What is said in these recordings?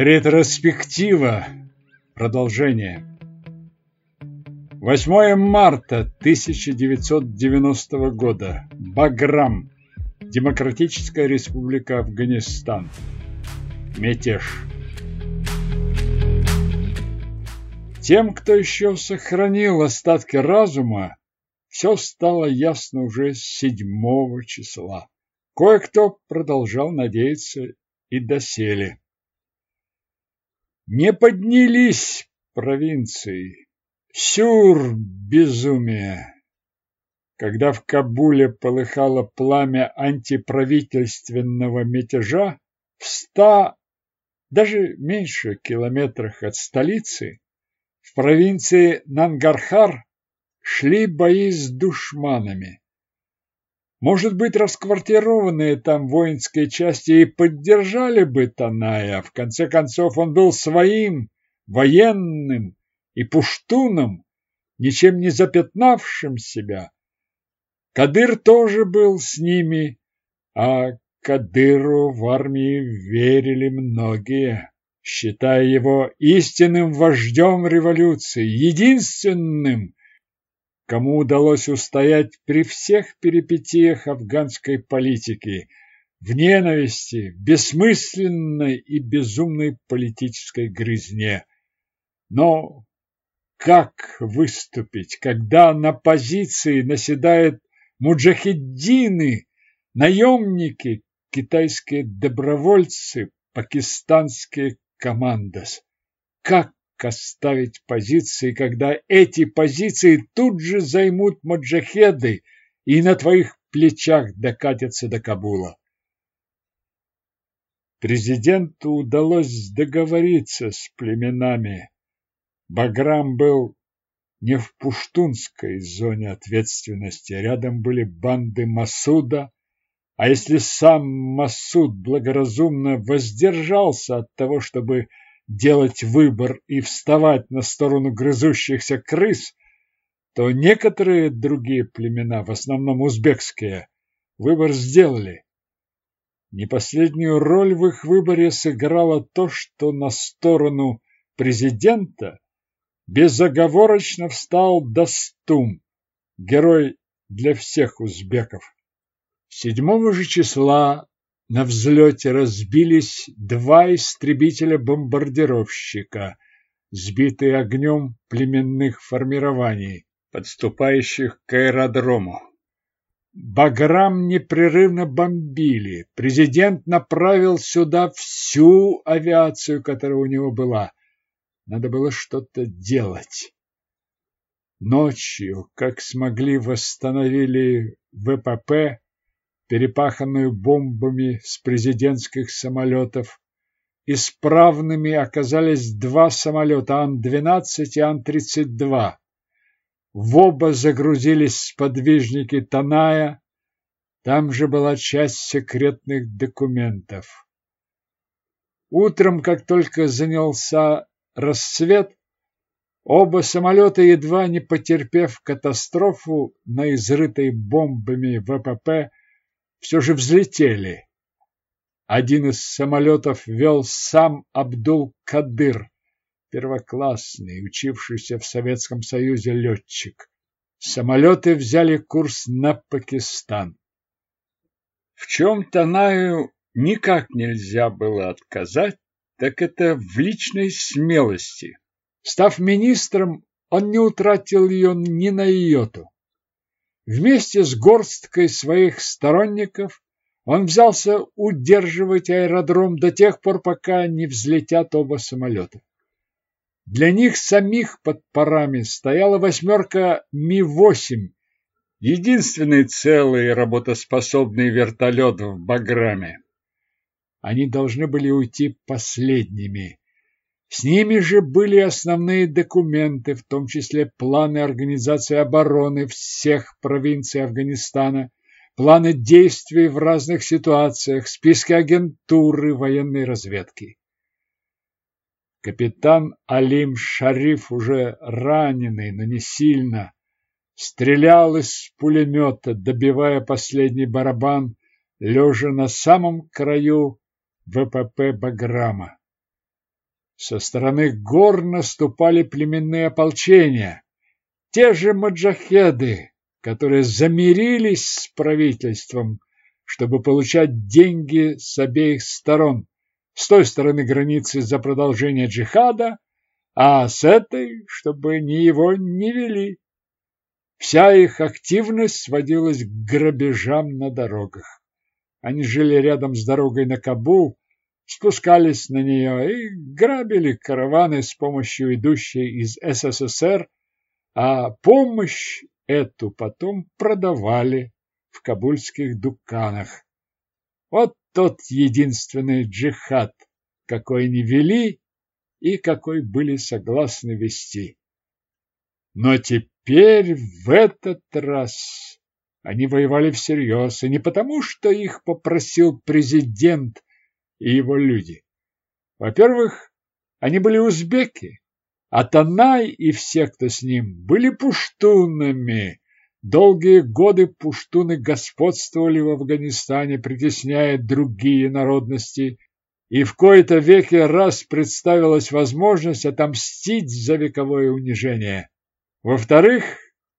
Ретроспектива. Продолжение. 8 марта 1990 года. Баграм. Демократическая республика Афганистан. Мятеж. Тем, кто еще сохранил остатки разума, все стало ясно уже с седьмого числа. Кое-кто продолжал надеяться и доселе. Не поднялись провинции. Сюр безумие. Когда в Кабуле полыхало пламя антиправительственного мятежа, в ста, даже меньше километрах от столицы, в провинции Нангархар шли бои с душманами. Может быть, расквартированные там воинские части и поддержали бы Таная. В конце концов, он был своим, военным и пуштуном, ничем не запятнавшим себя. Кадыр тоже был с ними, а Кадыру в армии верили многие, считая его истинным вождем революции, единственным, кому удалось устоять при всех перипетиях афганской политики, в ненависти, бессмысленной и безумной политической грызне. Но как выступить, когда на позиции наседают муджахиддины, наемники, китайские добровольцы, пакистанские командос? Как оставить позиции, когда эти позиции тут же займут маджахеды и на твоих плечах докатятся до Кабула. Президенту удалось договориться с племенами. Баграм был не в пуштунской зоне ответственности, рядом были банды Масуда, а если сам Масуд благоразумно воздержался от того, чтобы делать выбор и вставать на сторону грызущихся крыс, то некоторые другие племена, в основном узбекские, выбор сделали. Не последнюю роль в их выборе сыграло то, что на сторону президента безоговорочно встал Дастум, герой для всех узбеков. 7 же числа на взлете разбились два истребителя-бомбардировщика, сбитые огнем племенных формирований, подступающих к аэродрому. Баграм непрерывно бомбили. Президент направил сюда всю авиацию, которая у него была. Надо было что-то делать. Ночью, как смогли, восстановили ВПП, перепаханную бомбами с президентских самолетов. Исправными оказались два самолета Ан-12 и Ан-32. В оба загрузились сподвижники Таная, там же была часть секретных документов. Утром, как только занялся рассвет, оба самолета, едва не потерпев катастрофу на изрытой бомбами ВПП, все же взлетели. Один из самолетов вел сам Абдул-Кадыр, первоклассный, учившийся в Советском Союзе летчик. Самолеты взяли курс на Пакистан. В чем Танаю никак нельзя было отказать, так это в личной смелости. Став министром, он не утратил ее ни на йоту. Вместе с горсткой своих сторонников он взялся удерживать аэродром до тех пор, пока не взлетят оба самолета. Для них самих под парами стояла восьмерка Ми-8, единственный целый работоспособный вертолет в Баграме. Они должны были уйти последними. С ними же были основные документы, в том числе планы организации обороны всех провинций Афганистана, планы действий в разных ситуациях, списки агентуры военной разведки. Капитан Алим Шариф, уже раненый, но не сильно, стрелял из пулемета, добивая последний барабан, лежа на самом краю ВПП Баграма. Со стороны гор наступали племенные ополчения. Те же маджахеды, которые замирились с правительством, чтобы получать деньги с обеих сторон. С той стороны границы за продолжение джихада, а с этой, чтобы ни его не вели. Вся их активность сводилась к грабежам на дорогах. Они жили рядом с дорогой на Кабул, спускались на нее и грабили караваны с помощью идущей из СССР, а помощь эту потом продавали в кабульских дуканах. Вот тот единственный джихад, какой они вели и какой были согласны вести. Но теперь в этот раз они воевали всерьез, и не потому, что их попросил президент и его люди. Во-первых, они были узбеки, а Танай и все, кто с ним, были пуштунами. Долгие годы пуштуны господствовали в Афганистане, притесняя другие народности, и в кои-то веки раз представилась возможность отомстить за вековое унижение. Во-вторых,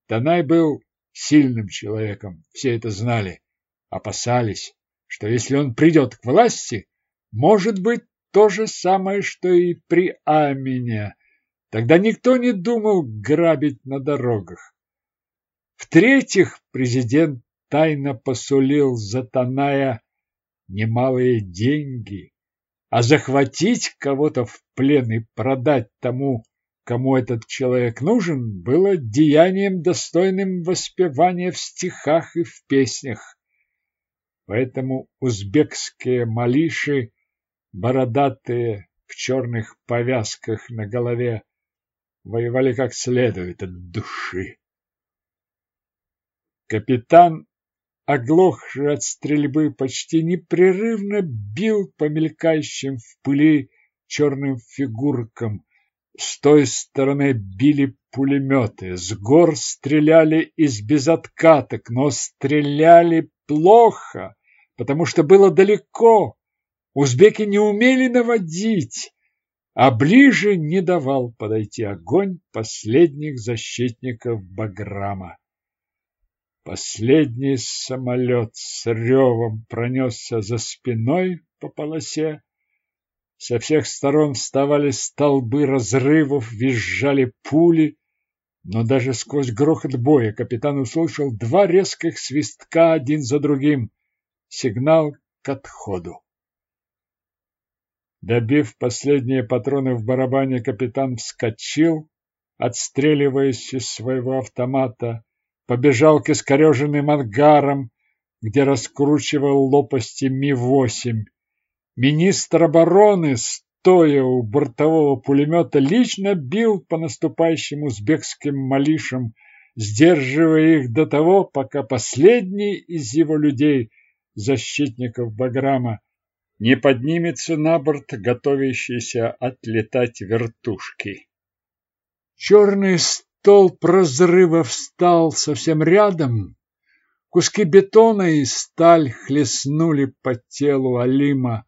Танай был сильным человеком, все это знали, опасались, что если он придет к власти, может быть то же самое, что и при Амине. Тогда никто не думал грабить на дорогах. В-третьих, президент тайно посулил за Таная немалые деньги, а захватить кого-то в плен и продать тому, кому этот человек нужен, было деянием, достойным воспевания в стихах и в песнях. Поэтому узбекские малиши бородатые в черных повязках на голове, воевали как следует от души. Капитан, оглохший от стрельбы, почти непрерывно бил по мелькающим в пыли черным фигуркам. С той стороны били пулеметы, с гор стреляли из безоткаток, но стреляли плохо, потому что было далеко, Узбеки не умели наводить, а ближе не давал подойти огонь последних защитников Баграма. Последний самолет с ревом пронесся за спиной по полосе. Со всех сторон вставали столбы разрывов, визжали пули, но даже сквозь грохот боя капитан услышал два резких свистка один за другим. Сигнал к отходу. Добив последние патроны в барабане, капитан вскочил, отстреливаясь из своего автомата, побежал к искореженным ангарам, где раскручивал лопасти Ми-8. Министр обороны, стоя у бортового пулемета, лично бил по наступающим узбекским малишам, сдерживая их до того, пока последний из его людей, защитников Баграма, не поднимется на борт готовящейся отлетать вертушки. Черный столб разрыва встал совсем рядом. Куски бетона и сталь хлестнули по телу Алима.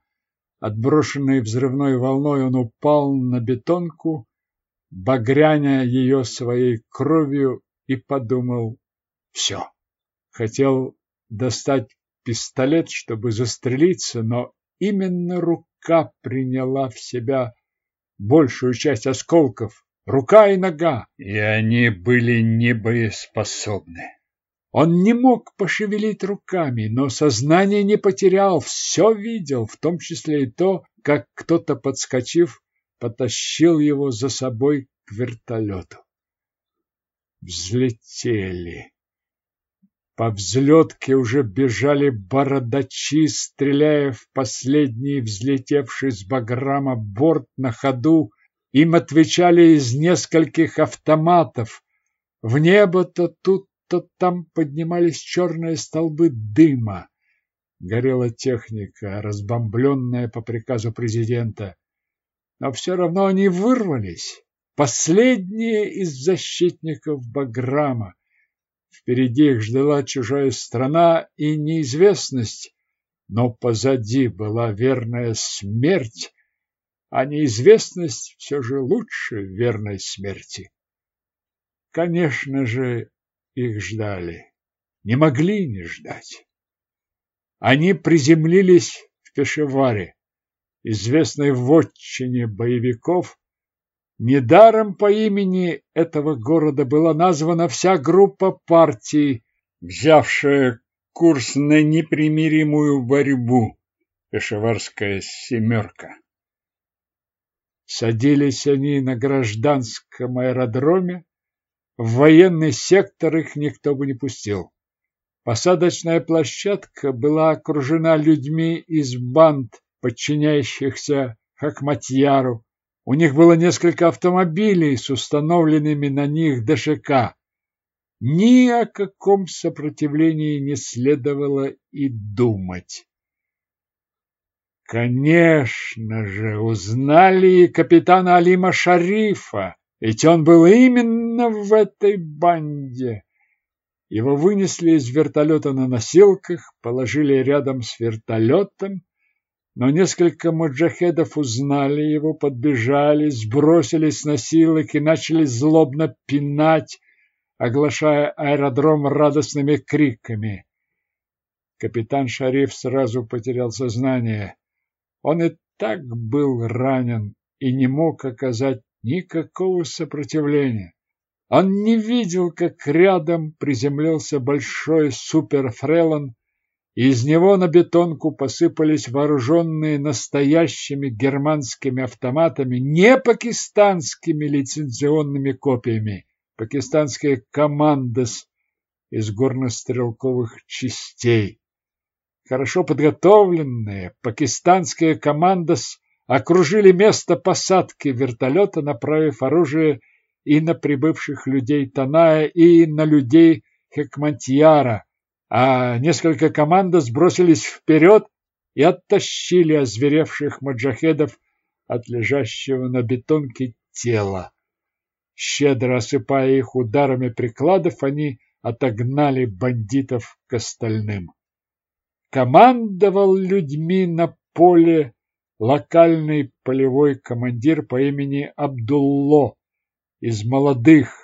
Отброшенный взрывной волной, он упал на бетонку, багряня ее своей кровью, и подумал «все». Хотел достать пистолет, чтобы застрелиться, но именно рука приняла в себя большую часть осколков, рука и нога, и они были небоеспособны. Он не мог пошевелить руками, но сознание не потерял, все видел, в том числе и то, как кто-то, подскочив, потащил его за собой к вертолету. Взлетели. По взлетке уже бежали бородачи, стреляя в последний взлетевший с баграма борт на ходу. Им отвечали из нескольких автоматов. В небо то тут, то там поднимались черные столбы дыма. Горела техника, разбомбленная по приказу президента. Но все равно они вырвались. Последние из защитников Баграма. Впереди их ждала чужая страна и неизвестность, но позади была верная смерть, а неизвестность все же лучше верной смерти. Конечно же, их ждали. Не могли не ждать. Они приземлились в Пешеваре, известной вотчине боевиков. Недаром по имени этого города была названа вся группа партий, взявшая курс на непримиримую борьбу. Пешеварская семерка. Садились они на гражданском аэродроме, в военный сектор их никто бы не пустил. Посадочная площадка была окружена людьми из банд, подчиняющихся Хакматьяру. У них было несколько автомобилей с установленными на них ДШК. Ни о каком сопротивлении не следовало и думать. Конечно же, узнали и капитана Алима Шарифа, ведь он был именно в этой банде. Его вынесли из вертолета на носилках, положили рядом с вертолетом, но несколько муджахедов узнали его, подбежали, сбросились с носилок и начали злобно пинать, оглашая аэродром радостными криками. Капитан Шариф сразу потерял сознание. Он и так был ранен и не мог оказать никакого сопротивления. Он не видел, как рядом приземлился большой суперфрелан, и из него на бетонку посыпались вооруженные настоящими германскими автоматами, не пакистанскими лицензионными копиями, пакистанские командос из горнострелковых частей. Хорошо подготовленные пакистанские командос окружили место посадки вертолета, направив оружие и на прибывших людей Таная, и на людей Хекмантьяра, а несколько команд сбросились вперед и оттащили озверевших маджахедов от лежащего на бетонке тела. Щедро осыпая их ударами прикладов, они отогнали бандитов к остальным командовал людьми на поле локальный полевой командир по имени Абдулло из молодых,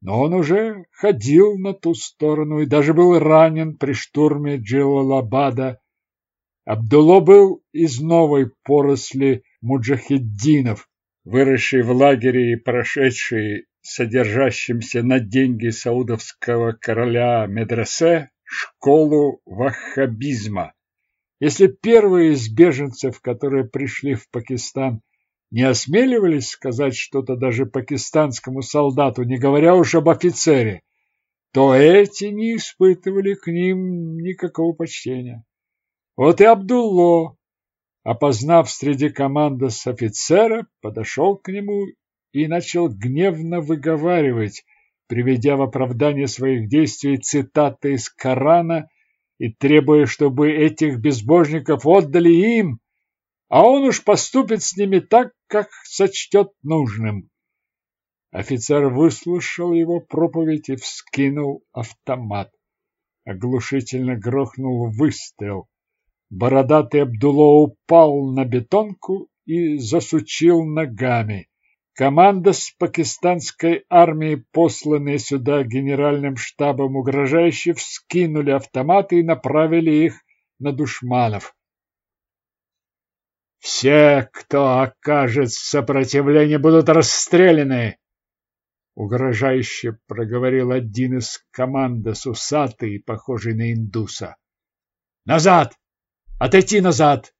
но он уже ходил на ту сторону и даже был ранен при штурме Джилалабада. Абдулло был из новой поросли муджахиддинов, выросший в лагере и прошедший содержащимся на деньги саудовского короля медресе школу ваххабизма. Если первые из беженцев, которые пришли в Пакистан, не осмеливались сказать что-то даже пакистанскому солдату, не говоря уж об офицере, то эти не испытывали к ним никакого почтения. Вот и Абдулло, опознав среди команды с офицера, подошел к нему и начал гневно выговаривать, приведя в оправдание своих действий цитаты из Корана и требуя, чтобы этих безбожников отдали им, а он уж поступит с ними так, как сочтет нужным. Офицер выслушал его проповедь и вскинул автомат. Оглушительно грохнул выстрел. Бородатый Абдуло упал на бетонку и засучил ногами. Команда с пакистанской армии, посланные сюда генеральным штабом угрожающе, вскинули автоматы и направили их на душманов. «Все, кто окажет сопротивление, будут расстреляны!» Угрожающе проговорил один из команды усатый, похожий на индуса. «Назад! Отойти назад!»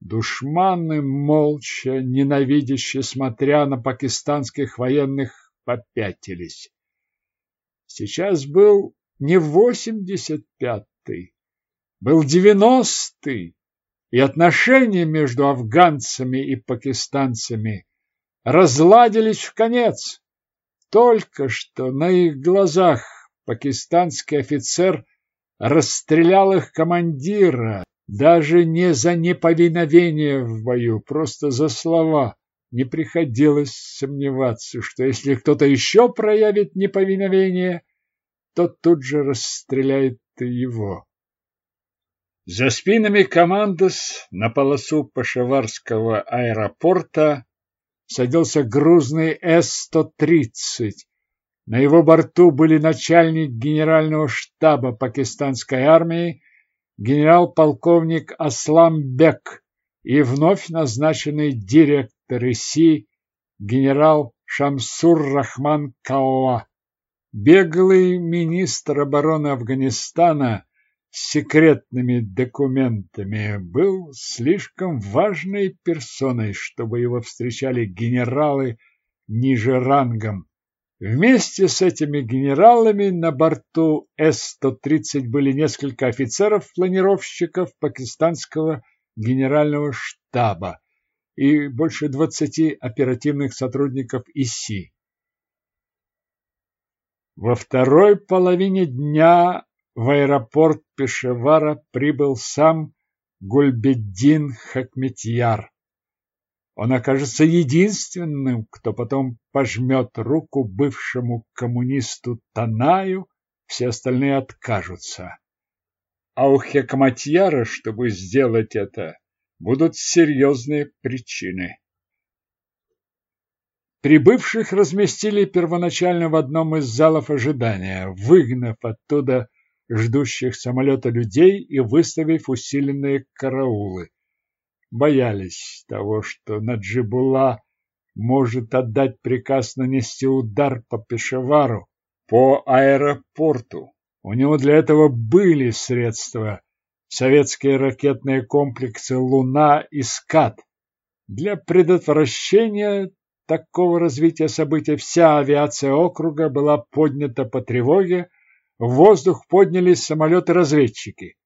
Душманы, молча, ненавидяще смотря на пакистанских военных, попятились. Сейчас был не восемьдесят пятый, был девяностый, и отношения между афганцами и пакистанцами разладились в конец. Только что на их глазах пакистанский офицер расстрелял их командира, даже не за неповиновение в бою, просто за слова. Не приходилось сомневаться, что если кто-то еще проявит неповиновение, то тут же расстреляет его. За спинами командос на полосу Пашеварского аэропорта садился грузный С-130. На его борту были начальник генерального штаба пакистанской армии, генерал-полковник Аслам Бек и вновь назначенный директор ИСИ генерал Шамсур Рахман Калла. Беглый министр обороны Афганистана секретными документами был слишком важной персоной, чтобы его встречали генералы ниже рангом. Вместе с этими генералами на борту С-130 были несколько офицеров-планировщиков пакистанского генерального штаба и больше 20 оперативных сотрудников ИСИ. Во второй половине дня в аэропорт Пешевара прибыл сам Гульбеддин Хакметьяр. Он окажется единственным, кто потом пожмет руку бывшему коммунисту Танаю, все остальные откажутся. А у Хекматьяра, чтобы сделать это, будут серьезные причины. Прибывших разместили первоначально в одном из залов ожидания, выгнав оттуда ждущих самолета людей и выставив усиленные караулы. Боялись того, что Наджибула может отдать приказ нанести удар по Пешевару, по аэропорту. У него для этого были средства. Советские ракетные комплексы «Луна» и «Скат». Для предотвращения такого развития событий вся авиация округа была поднята по тревоге, в воздух поднялись самолеты-разведчики.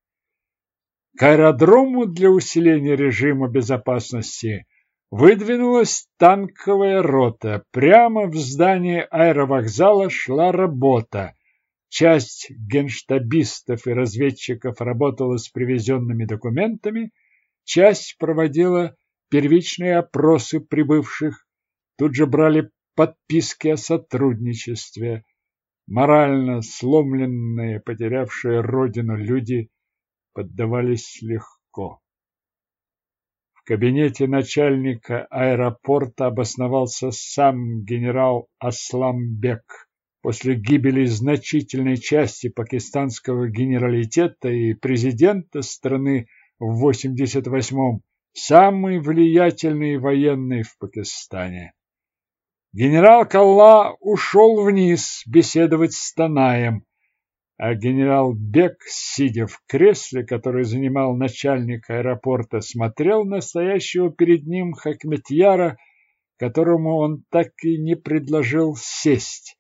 К аэродрому для усиления режима безопасности выдвинулась танковая рота. Прямо в здании аэровокзала шла работа. Часть генштабистов и разведчиков работала с привезенными документами, часть проводила первичные опросы прибывших, тут же брали подписки о сотрудничестве морально сломленные, потерявшие родину люди поддавались легко. В кабинете начальника аэропорта обосновался сам генерал Асламбек. После гибели значительной части пакистанского генералитета и президента страны в 88-м самый влиятельный военный в Пакистане. Генерал Калла ушел вниз беседовать с Танаем, а генерал Бек, сидя в кресле, которое занимал начальник аэропорта, смотрел на стоящего перед ним Хакметьяра, которому он так и не предложил сесть.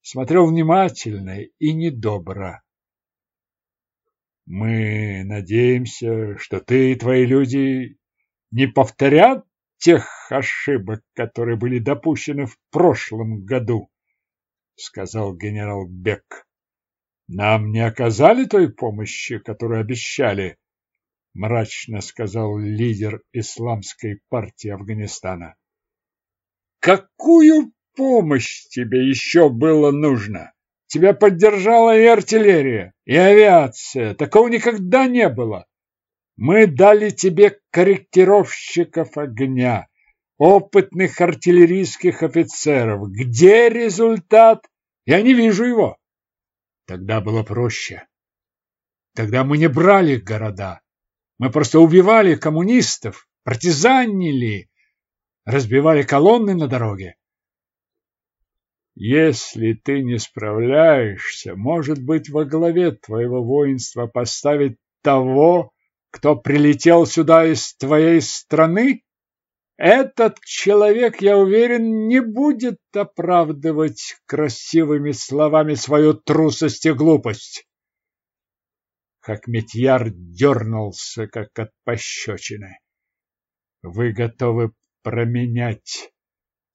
Смотрел внимательно и недобро. «Мы надеемся, что ты и твои люди не повторят тех ошибок, которые были допущены в прошлом году, сказал генерал Бек. Нам не оказали той помощи, которую обещали, мрачно сказал лидер исламской партии Афганистана. Какую помощь тебе еще было нужно? Тебя поддержала и артиллерия, и авиация. Такого никогда не было. Мы дали тебе корректировщиков огня, опытных артиллерийских офицеров. Где результат? Я не вижу его. Тогда было проще. Тогда мы не брали города. Мы просто убивали коммунистов, партизанили, разбивали колонны на дороге. Если ты не справляешься, может быть, во главе твоего воинства поставить того, кто прилетел сюда из твоей страны? Этот человек, я уверен, не будет оправдывать красивыми словами свою трусость и глупость. Хакметьяр дернулся, как от пощечины. Вы готовы променять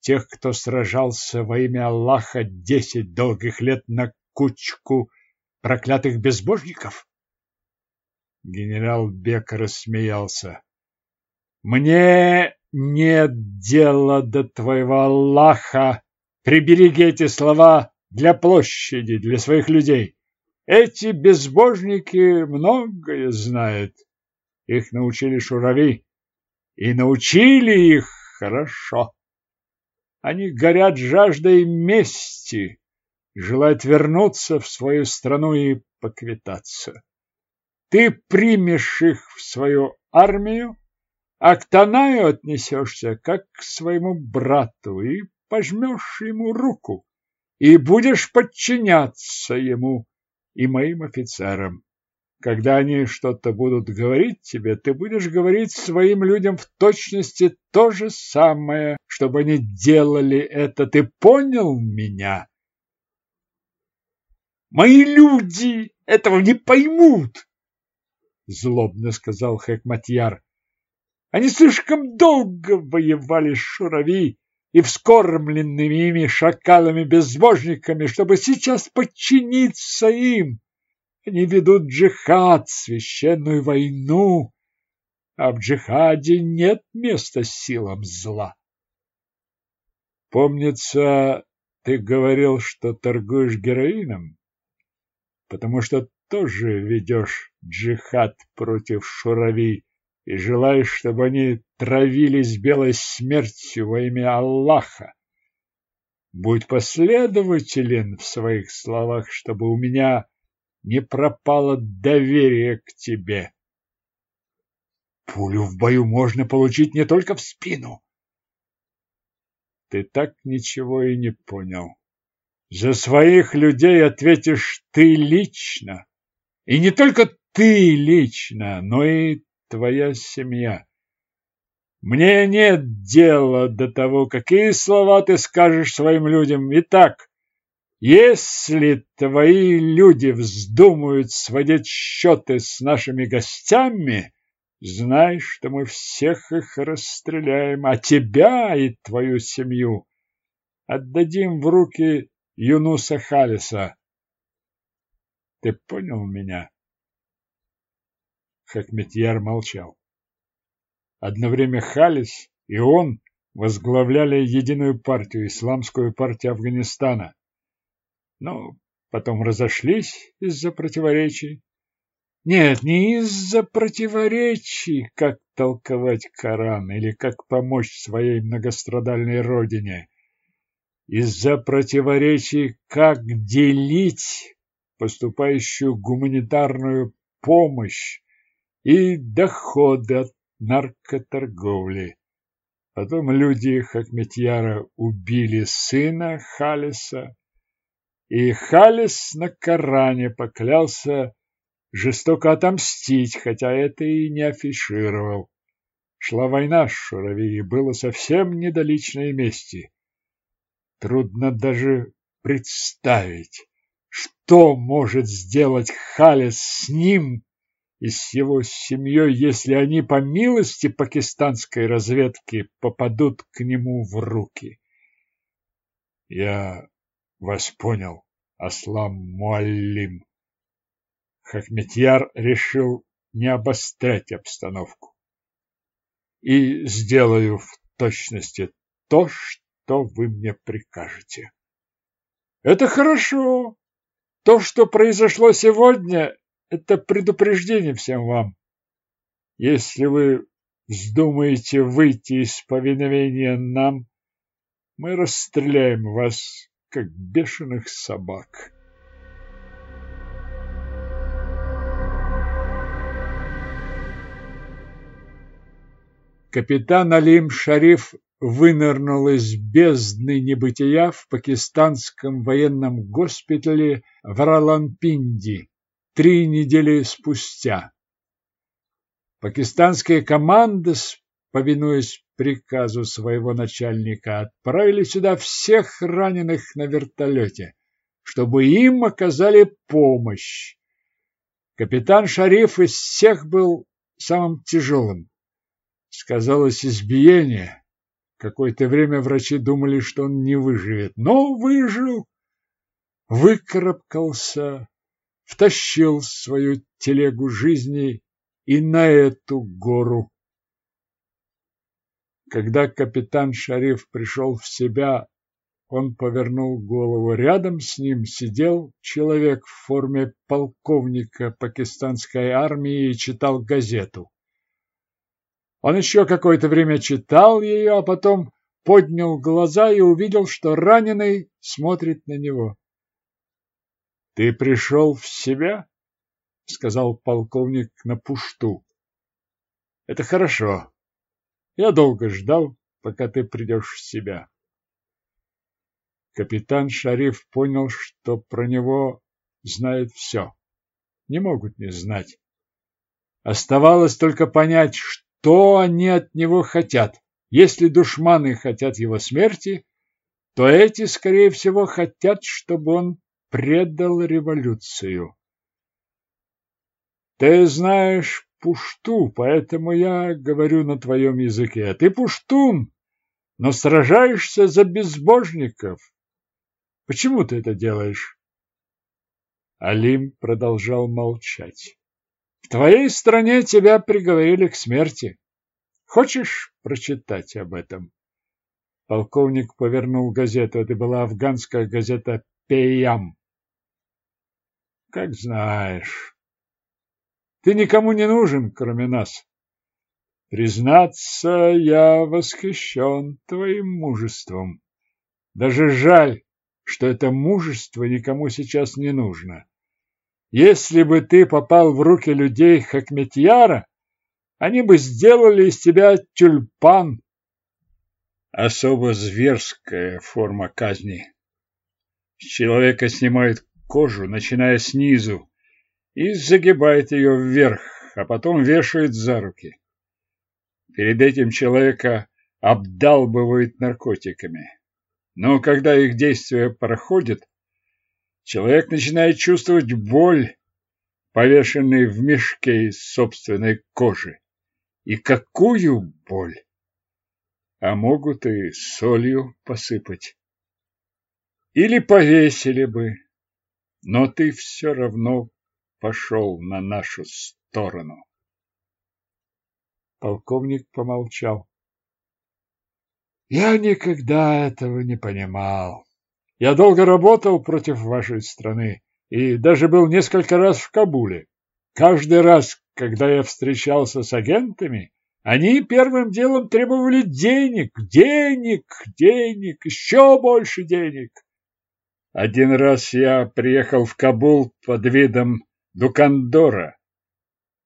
тех, кто сражался во имя Аллаха десять долгих лет на кучку проклятых безбожников? Генерал Бек рассмеялся. Мне нет дела до твоего Аллаха. Прибереги эти слова для площади, для своих людей. Эти безбожники многое знают. Их научили шурави. И научили их хорошо. Они горят жаждой мести, желают вернуться в свою страну и поквитаться. Ты примешь их в свою армию, а к Танаю отнесешься, как к своему брату, и пожмешь ему руку, и будешь подчиняться ему и моим офицерам. Когда они что-то будут говорить тебе, ты будешь говорить своим людям в точности то же самое, чтобы они делали это. Ты понял меня? Мои люди этого не поймут, злобно сказал Хекматьяр. Они слишком долго воевали с Шурави и вскормленными ими шакалами-безбожниками, чтобы сейчас подчиниться им. Они ведут джихад, священную войну, а в джихаде нет места силам зла. Помнится, ты говорил, что торгуешь героином, потому что тоже ведешь джихад против шурави и желаешь, чтобы они травились белой смертью во имя Аллаха. Будь последователен в своих словах, чтобы у меня не пропало доверие к тебе. Пулю в бою можно получить не только в спину. Ты так ничего и не понял. За своих людей ответишь ты лично. И не только ты лично, но и твоя семья. Мне нет дела до того, какие слова ты скажешь своим людям. Итак, если твои люди вздумают сводить счеты с нашими гостями, знай, что мы всех их расстреляем, а тебя и твою семью отдадим в руки Юнуса Халиса. Ты понял меня? Хакметьяр молчал. Одно время Халис и он возглавляли единую партию, исламскую партию Афганистана но потом разошлись из-за противоречий. Нет, не из-за противоречий, как толковать Коран или как помочь своей многострадальной родине. Из-за противоречий, как делить поступающую гуманитарную помощь и доходы от наркоторговли. Потом люди Хакметьяра убили сына Халиса, и Халис на Коране поклялся жестоко отомстить, хотя это и не афишировал. Шла война с Шурави, было совсем не до мести. Трудно даже представить, что может сделать Халис с ним и с его семьей, если они, по милости пакистанской разведки, попадут к нему в руки. Я вас понял, Аслам Муаллим. Хахметьяр решил не обострять обстановку. И сделаю в точности то, что вы мне прикажете. Это хорошо. То, что произошло сегодня, это предупреждение всем вам. Если вы вздумаете выйти из повиновения нам, мы расстреляем вас как бешеных собак. Капитан Алим Шариф вынырнул из бездны небытия в пакистанском военном госпитале в Ралампинди три недели спустя. Пакистанская команда, повинуясь приказу своего начальника отправили сюда всех раненых на вертолете, чтобы им оказали помощь. Капитан Шариф из всех был самым тяжелым. Сказалось избиение. Какое-то время врачи думали, что он не выживет, но выжил, выкарабкался, втащил свою телегу жизни и на эту гору когда капитан Шариф пришел в себя, он повернул голову. Рядом с ним сидел человек в форме полковника пакистанской армии и читал газету. Он еще какое-то время читал ее, а потом поднял глаза и увидел, что раненый смотрит на него. — Ты пришел в себя? — сказал полковник на пушту. — Это хорошо. Я долго ждал, пока ты придешь в себя. Капитан Шариф понял, что про него знают все. Не могут не знать. Оставалось только понять, что они от него хотят. Если душманы хотят его смерти, то эти, скорее всего, хотят, чтобы он предал революцию. Ты знаешь пушту, поэтому я говорю на твоем языке. Ты пуштун, но сражаешься за безбожников. Почему ты это делаешь? Алим продолжал молчать. В твоей стране тебя приговорили к смерти. Хочешь прочитать об этом? Полковник повернул газету. Это была афганская газета «Пеям». Как знаешь. Ты никому не нужен, кроме нас. Признаться, я восхищен твоим мужеством. Даже жаль, что это мужество никому сейчас не нужно. Если бы ты попал в руки людей Хакметьяра, они бы сделали из тебя тюльпан. Особо зверская форма казни. С человека снимают кожу, начиная снизу, и загибает ее вверх, а потом вешает за руки. Перед этим человека обдалбывают наркотиками. Но когда их действие проходит, человек начинает чувствовать боль, повешенный в мешке из собственной кожи. И какую боль! А могут и солью посыпать. Или повесили бы, но ты все равно пошел на нашу сторону. Полковник помолчал. Я никогда этого не понимал. Я долго работал против вашей страны и даже был несколько раз в Кабуле. Каждый раз, когда я встречался с агентами, они первым делом требовали денег, денег, денег, еще больше денег. Один раз я приехал в Кабул под видом Дукандора,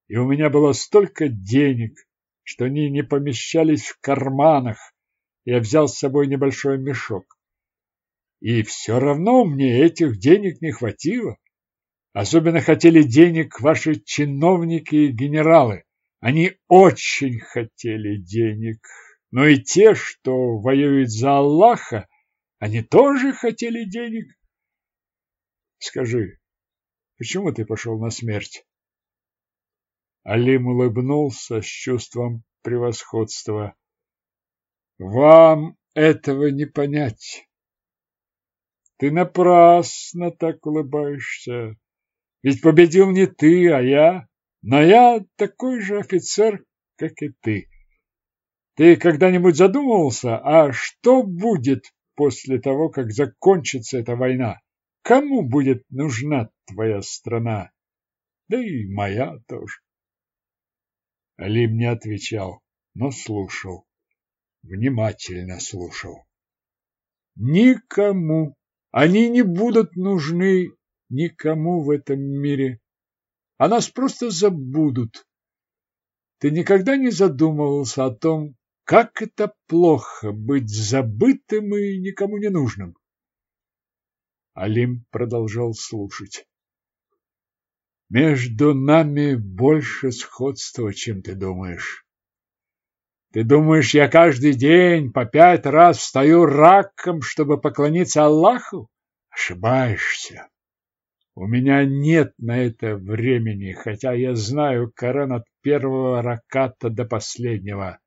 и у меня было столько денег, что они не помещались в карманах, я взял с собой небольшой мешок. И все равно мне этих денег не хватило. Особенно хотели денег ваши чиновники и генералы. Они очень хотели денег. Но и те, что воюют за Аллаха, они тоже хотели денег. Скажи, почему ты пошел на смерть? Алим улыбнулся с чувством превосходства. Вам этого не понять. Ты напрасно так улыбаешься. Ведь победил не ты, а я. Но я такой же офицер, как и ты. Ты когда-нибудь задумывался, а что будет после того, как закончится эта война? Кому будет нужна твоя страна? Да и моя тоже. Алим не отвечал, но слушал внимательно слушал. Никому. Они не будут нужны никому в этом мире. А нас просто забудут. Ты никогда не задумывался о том, как это плохо быть забытым и никому не нужным? Алим продолжал слушать. Между нами больше сходства, чем ты думаешь. Ты думаешь, я каждый день по пять раз встаю раком, чтобы поклониться Аллаху? Ошибаешься. У меня нет на это времени, хотя я знаю Коран от первого раката до последнего.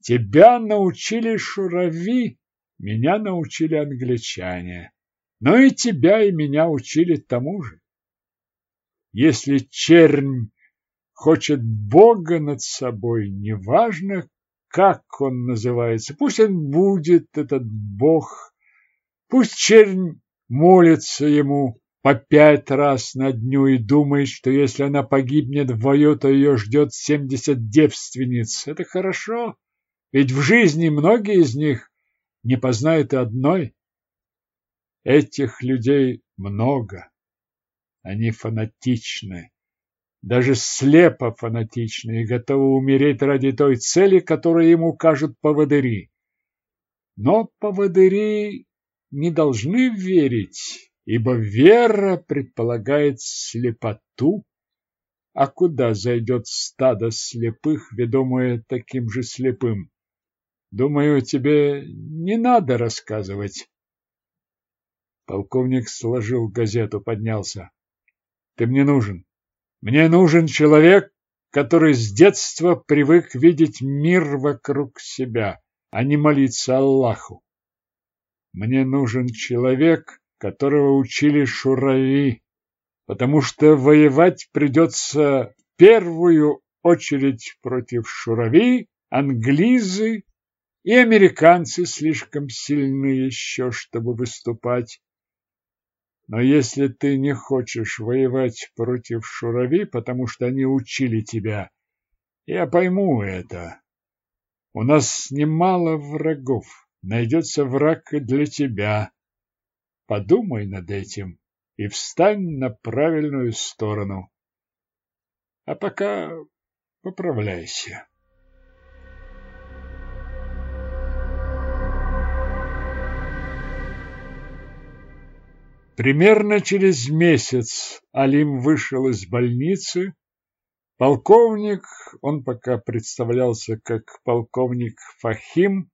Тебя научили шурави, меня научили англичане. Но и тебя, и меня учили тому же. Если чернь хочет Бога над собой, неважно, как он называется, пусть он будет, этот Бог, Пусть чернь молится ему по пять раз на дню и думает, что если она погибнет в бою, то ее ждет семьдесят девственниц. Это хорошо, ведь в жизни многие из них не познают и одной. Этих людей много. Они фанатичны, даже слепо фанатичны и готовы умереть ради той цели, которую им укажут поводыри. Но поводыри не должны верить, ибо вера предполагает слепоту. А куда зайдет стадо слепых, ведомое таким же слепым? Думаю, тебе не надо рассказывать. Полковник сложил газету, поднялся. Ты мне нужен. Мне нужен человек, который с детства привык видеть мир вокруг себя, а не молиться Аллаху. Мне нужен человек, которого учили шурави, потому что воевать придется в первую очередь против шурави, англизы и американцы слишком сильны еще, чтобы выступать. Но если ты не хочешь воевать против шурави, потому что они учили тебя, я пойму это. У нас немало врагов найдется враг и для тебя. Подумай над этим и встань на правильную сторону. А пока поправляйся. Примерно через месяц Алим вышел из больницы. Полковник, он пока представлялся как полковник Фахим,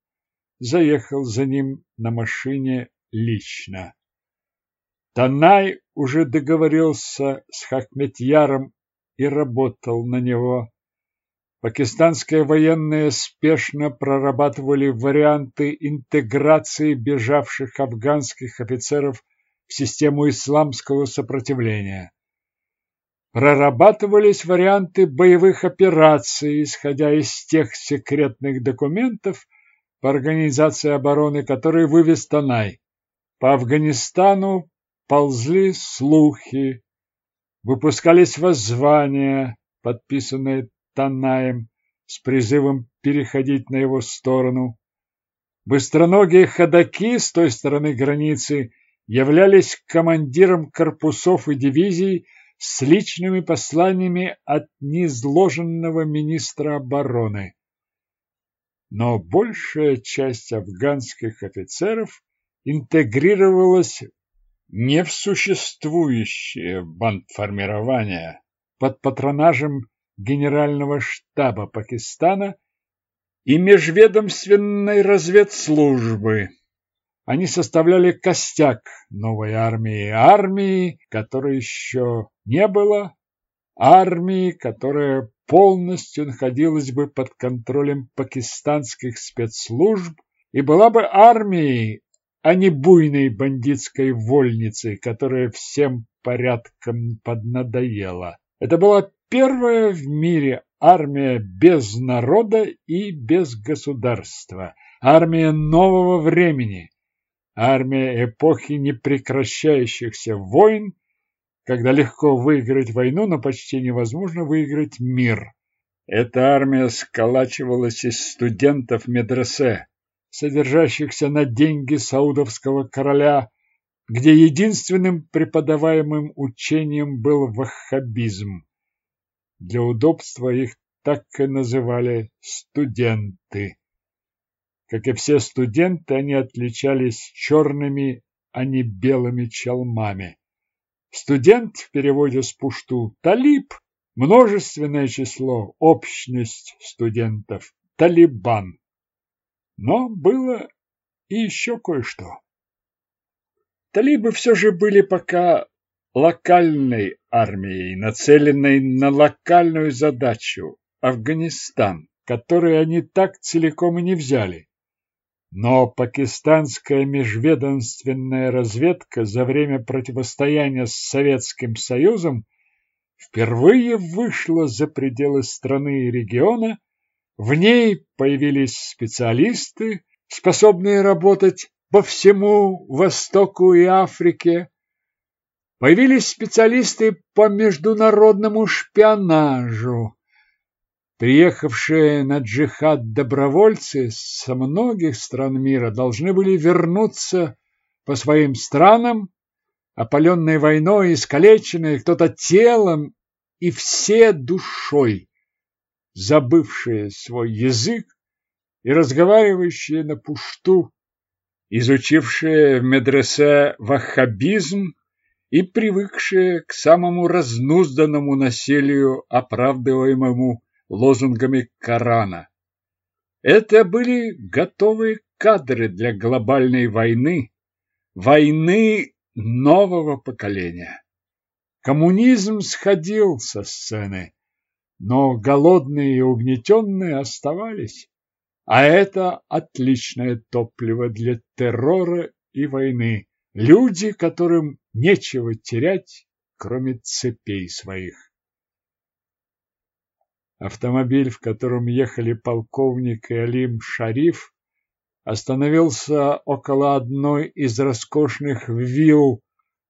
заехал за ним на машине лично. Танай уже договорился с Хакметьяром и работал на него. Пакистанские военные спешно прорабатывали варианты интеграции бежавших афганских офицеров в систему исламского сопротивления. Прорабатывались варианты боевых операций, исходя из тех секретных документов, по организации обороны, который вывез Танай. По Афганистану ползли слухи, выпускались воззвания, подписанные Танаем, с призывом переходить на его сторону. Быстроногие ходаки с той стороны границы являлись командиром корпусов и дивизий с личными посланиями от низложенного министра обороны но большая часть афганских офицеров интегрировалась не в существующее бандформирование под патронажем Генерального штаба Пакистана и межведомственной разведслужбы. Они составляли костяк новой армии, армии, которой еще не было, армии, которая полностью находилась бы под контролем пакистанских спецслужб и была бы армией, а не буйной бандитской вольницей, которая всем порядком поднадоела. Это была первая в мире армия без народа и без государства, армия нового времени, армия эпохи непрекращающихся войн когда легко выиграть войну, но почти невозможно выиграть мир. Эта армия сколачивалась из студентов медресе, содержащихся на деньги саудовского короля, где единственным преподаваемым учением был ваххабизм. Для удобства их так и называли студенты. Как и все студенты, они отличались черными, а не белыми челмами. Студент в переводе с пушту талиб – множественное число, общность студентов – талибан. Но было и еще кое-что. Талибы все же были пока локальной армией, нацеленной на локальную задачу – Афганистан, который они так целиком и не взяли. Но пакистанская межведомственная разведка за время противостояния с Советским Союзом впервые вышла за пределы страны и региона, в ней появились специалисты, способные работать по всему Востоку и Африке. Появились специалисты по международному шпионажу. Приехавшие на джихад добровольцы со многих стран мира должны были вернуться по своим странам, опаленные войной, искалеченные кто-то телом и все душой, забывшие свой язык и разговаривающие на пушту, изучившие в медресе ваххабизм и привыкшие к самому разнузданному насилию, оправдываемому лозунгами Корана. Это были готовые кадры для глобальной войны, войны нового поколения. Коммунизм сходил со сцены, но голодные и угнетенные оставались, а это отличное топливо для террора и войны, люди, которым нечего терять, кроме цепей своих. Автомобиль, в котором ехали полковник и Алим Шариф, остановился около одной из роскошных вилл,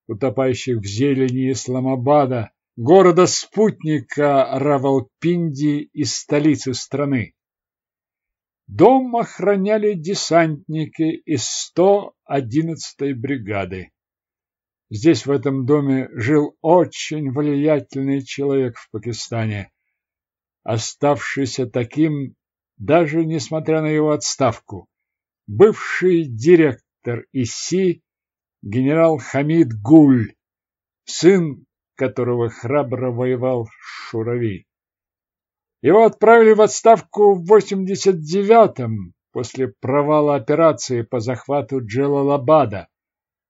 утопающих в зелени Исламабада, города-спутника Равалпинди и столицы страны. Дом охраняли десантники из 111-й бригады. Здесь, в этом доме, жил очень влиятельный человек в Пакистане, оставшийся таким даже несмотря на его отставку. Бывший директор ИСИ генерал Хамид Гуль, сын которого храбро воевал Шурави. Его отправили в отставку в 89-м после провала операции по захвату Джелалабада.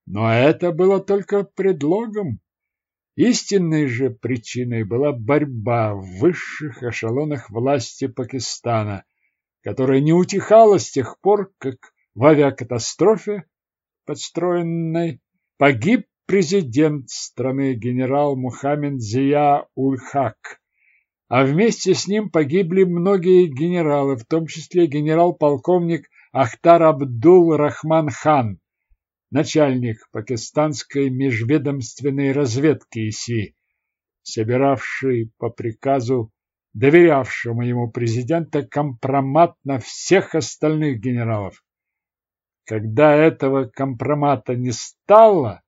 Но это было только предлогом. Истинной же причиной была борьба в высших эшелонах власти Пакистана, которая не утихала с тех пор, как в авиакатастрофе, подстроенной, погиб президент страны генерал Мухаммед Зия Уль-Хак, а вместе с ним погибли многие генералы, в том числе генерал-полковник Ахтар Абдул Рахман хан, начальник пакистанской межведомственной разведки ИСИ, собиравший по приказу доверявшему ему президента компромат на всех остальных генералов. Когда этого компромата не стало,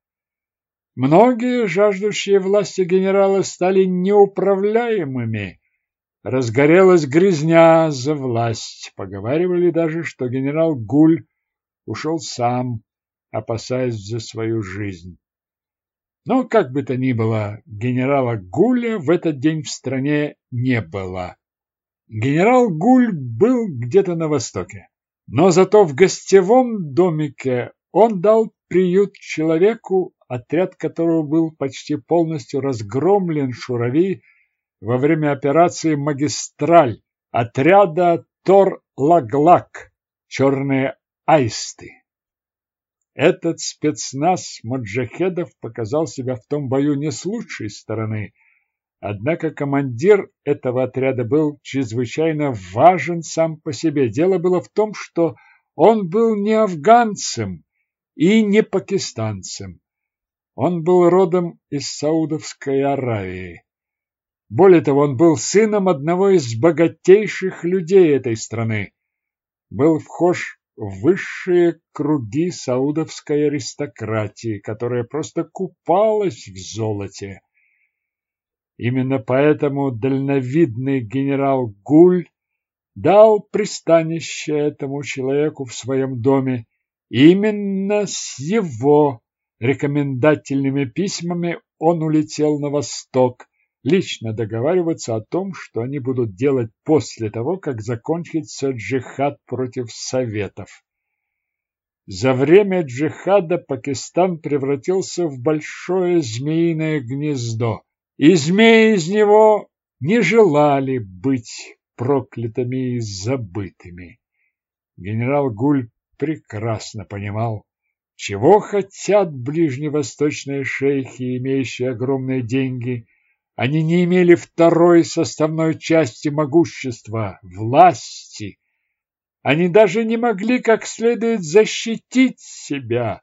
многие жаждущие власти генералы стали неуправляемыми. Разгорелась грязня за власть. Поговаривали даже, что генерал Гуль ушел сам опасаясь за свою жизнь. Но, как бы то ни было, генерала Гуля в этот день в стране не было. Генерал Гуль был где-то на востоке, но зато в гостевом домике он дал приют человеку, отряд которого был почти полностью разгромлен Шурави во время операции «Магистраль» отряда Тор-Лаглак «Черные аисты». Этот спецназ маджахедов показал себя в том бою не с лучшей стороны. Однако командир этого отряда был чрезвычайно важен сам по себе. Дело было в том, что он был не афганцем и не пакистанцем. Он был родом из Саудовской Аравии. Более того, он был сыном одного из богатейших людей этой страны. Был вхож высшие круги саудовской аристократии, которая просто купалась в золоте. Именно поэтому дальновидный генерал Гуль дал пристанище этому человеку в своем доме. Именно с его рекомендательными письмами он улетел на восток, лично договариваться о том, что они будут делать после того, как закончится джихад против Советов. За время джихада Пакистан превратился в большое змеиное гнездо, и змеи из него не желали быть проклятыми и забытыми. Генерал Гуль прекрасно понимал, чего хотят ближневосточные шейхи, имеющие огромные деньги, они не имели второй составной части могущества – власти. Они даже не могли как следует защитить себя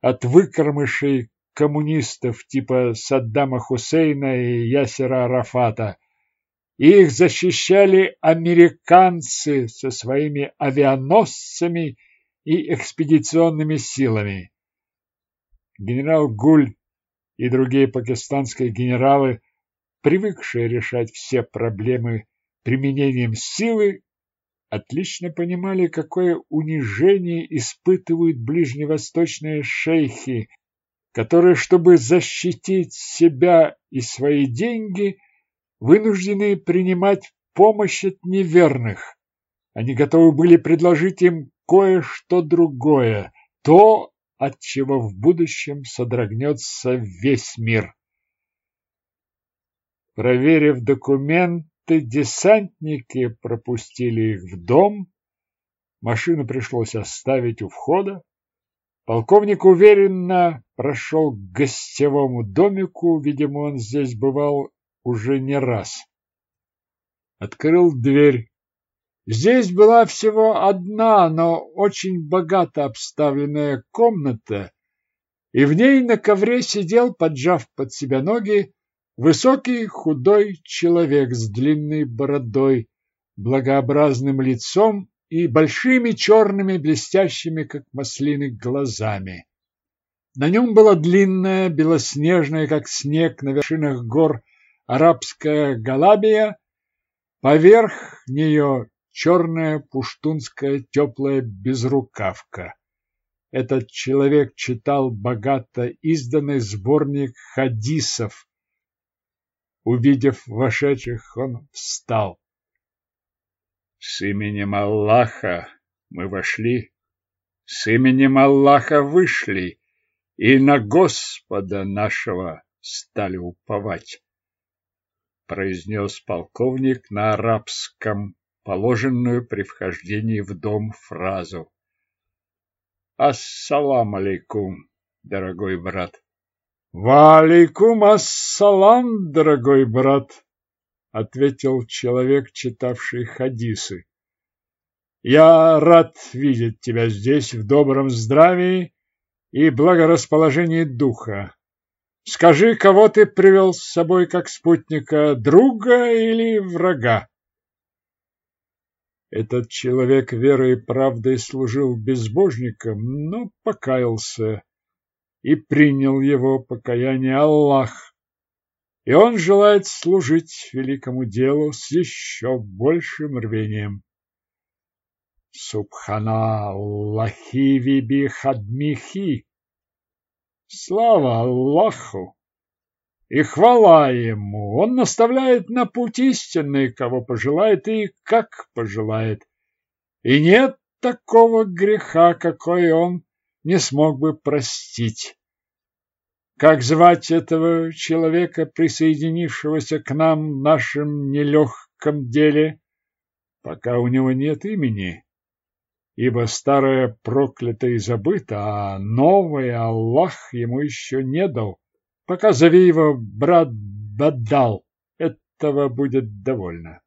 от выкормышей коммунистов типа Саддама Хусейна и Ясера Арафата. Их защищали американцы со своими авианосцами и экспедиционными силами. Генерал Гуль и другие пакистанские генералы, привыкшие решать все проблемы применением силы, отлично понимали, какое унижение испытывают ближневосточные шейхи, которые, чтобы защитить себя и свои деньги, вынуждены принимать помощь от неверных. Они готовы были предложить им кое-что другое, то, от чего в будущем содрогнется весь мир. Проверив документы, десантники пропустили их в дом. Машину пришлось оставить у входа. Полковник уверенно прошел к гостевому домику, видимо, он здесь бывал уже не раз. Открыл дверь. Здесь была всего одна, но очень богато обставленная комната, и в ней на ковре сидел, поджав под себя ноги, высокий худой человек с длинной бородой, благообразным лицом и большими черными блестящими, как маслины, глазами. На нем была длинная, белоснежная, как снег на вершинах гор, арабская галабия, поверх нее черная пуштунская теплая безрукавка. Этот человек читал богато изданный сборник хадисов. Увидев вошедших, он встал. С именем Аллаха мы вошли, с именем Аллаха вышли и на Господа нашего стали уповать, произнес полковник на арабском положенную при вхождении в дом фразу. Ассалам алейкум, дорогой брат. Ва алейкум ассалам, дорогой брат, ответил человек, читавший хадисы. Я рад видеть тебя здесь в добром здравии и благорасположении духа. Скажи, кого ты привел с собой как спутника, друга или врага? Этот человек верой и правдой служил безбожником, но покаялся и принял его покаяние Аллах. И он желает служить великому делу с еще большим рвением. Субхана Аллахи виби хадмихи. Слава Аллаху! И хвала ему! Он наставляет на путь истинный, кого пожелает и как пожелает. И нет такого греха, какой он не смог бы простить. Как звать этого человека, присоединившегося к нам в нашем нелегком деле, пока у него нет имени? ибо старое проклято и забыто, а новое Аллах ему еще не дал. Пока зови его брат Баддал, этого будет довольно.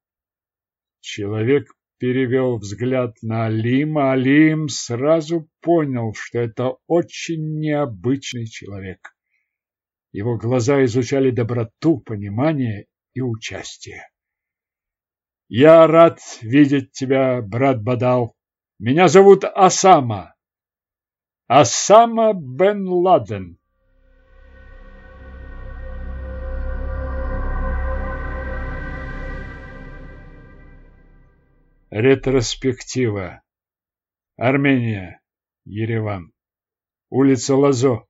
Человек перевел взгляд на Алима. Алим сразу понял, что это очень необычный человек. Его глаза изучали доброту, понимание и участие. «Я рад видеть тебя, брат Бадал», меня зовут Асама. Асама бен Ладен. Ретроспектива. Армения. Ереван. Улица Лазо.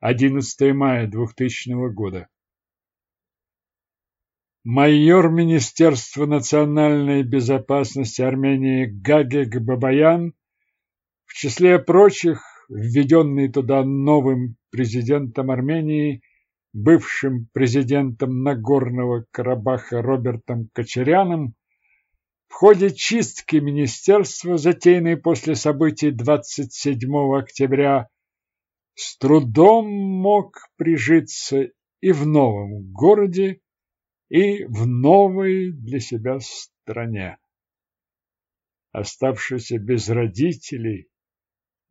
11 мая 2000 года. Майор Министерства национальной безопасности Армении Гагек Бабаян, в числе прочих, введенный туда новым президентом Армении, бывшим президентом Нагорного Карабаха Робертом Кочеряном, в ходе чистки министерства, затеянной после событий 27 октября, с трудом мог прижиться и в новом городе, и в новой для себя стране. оставшийся без родителей,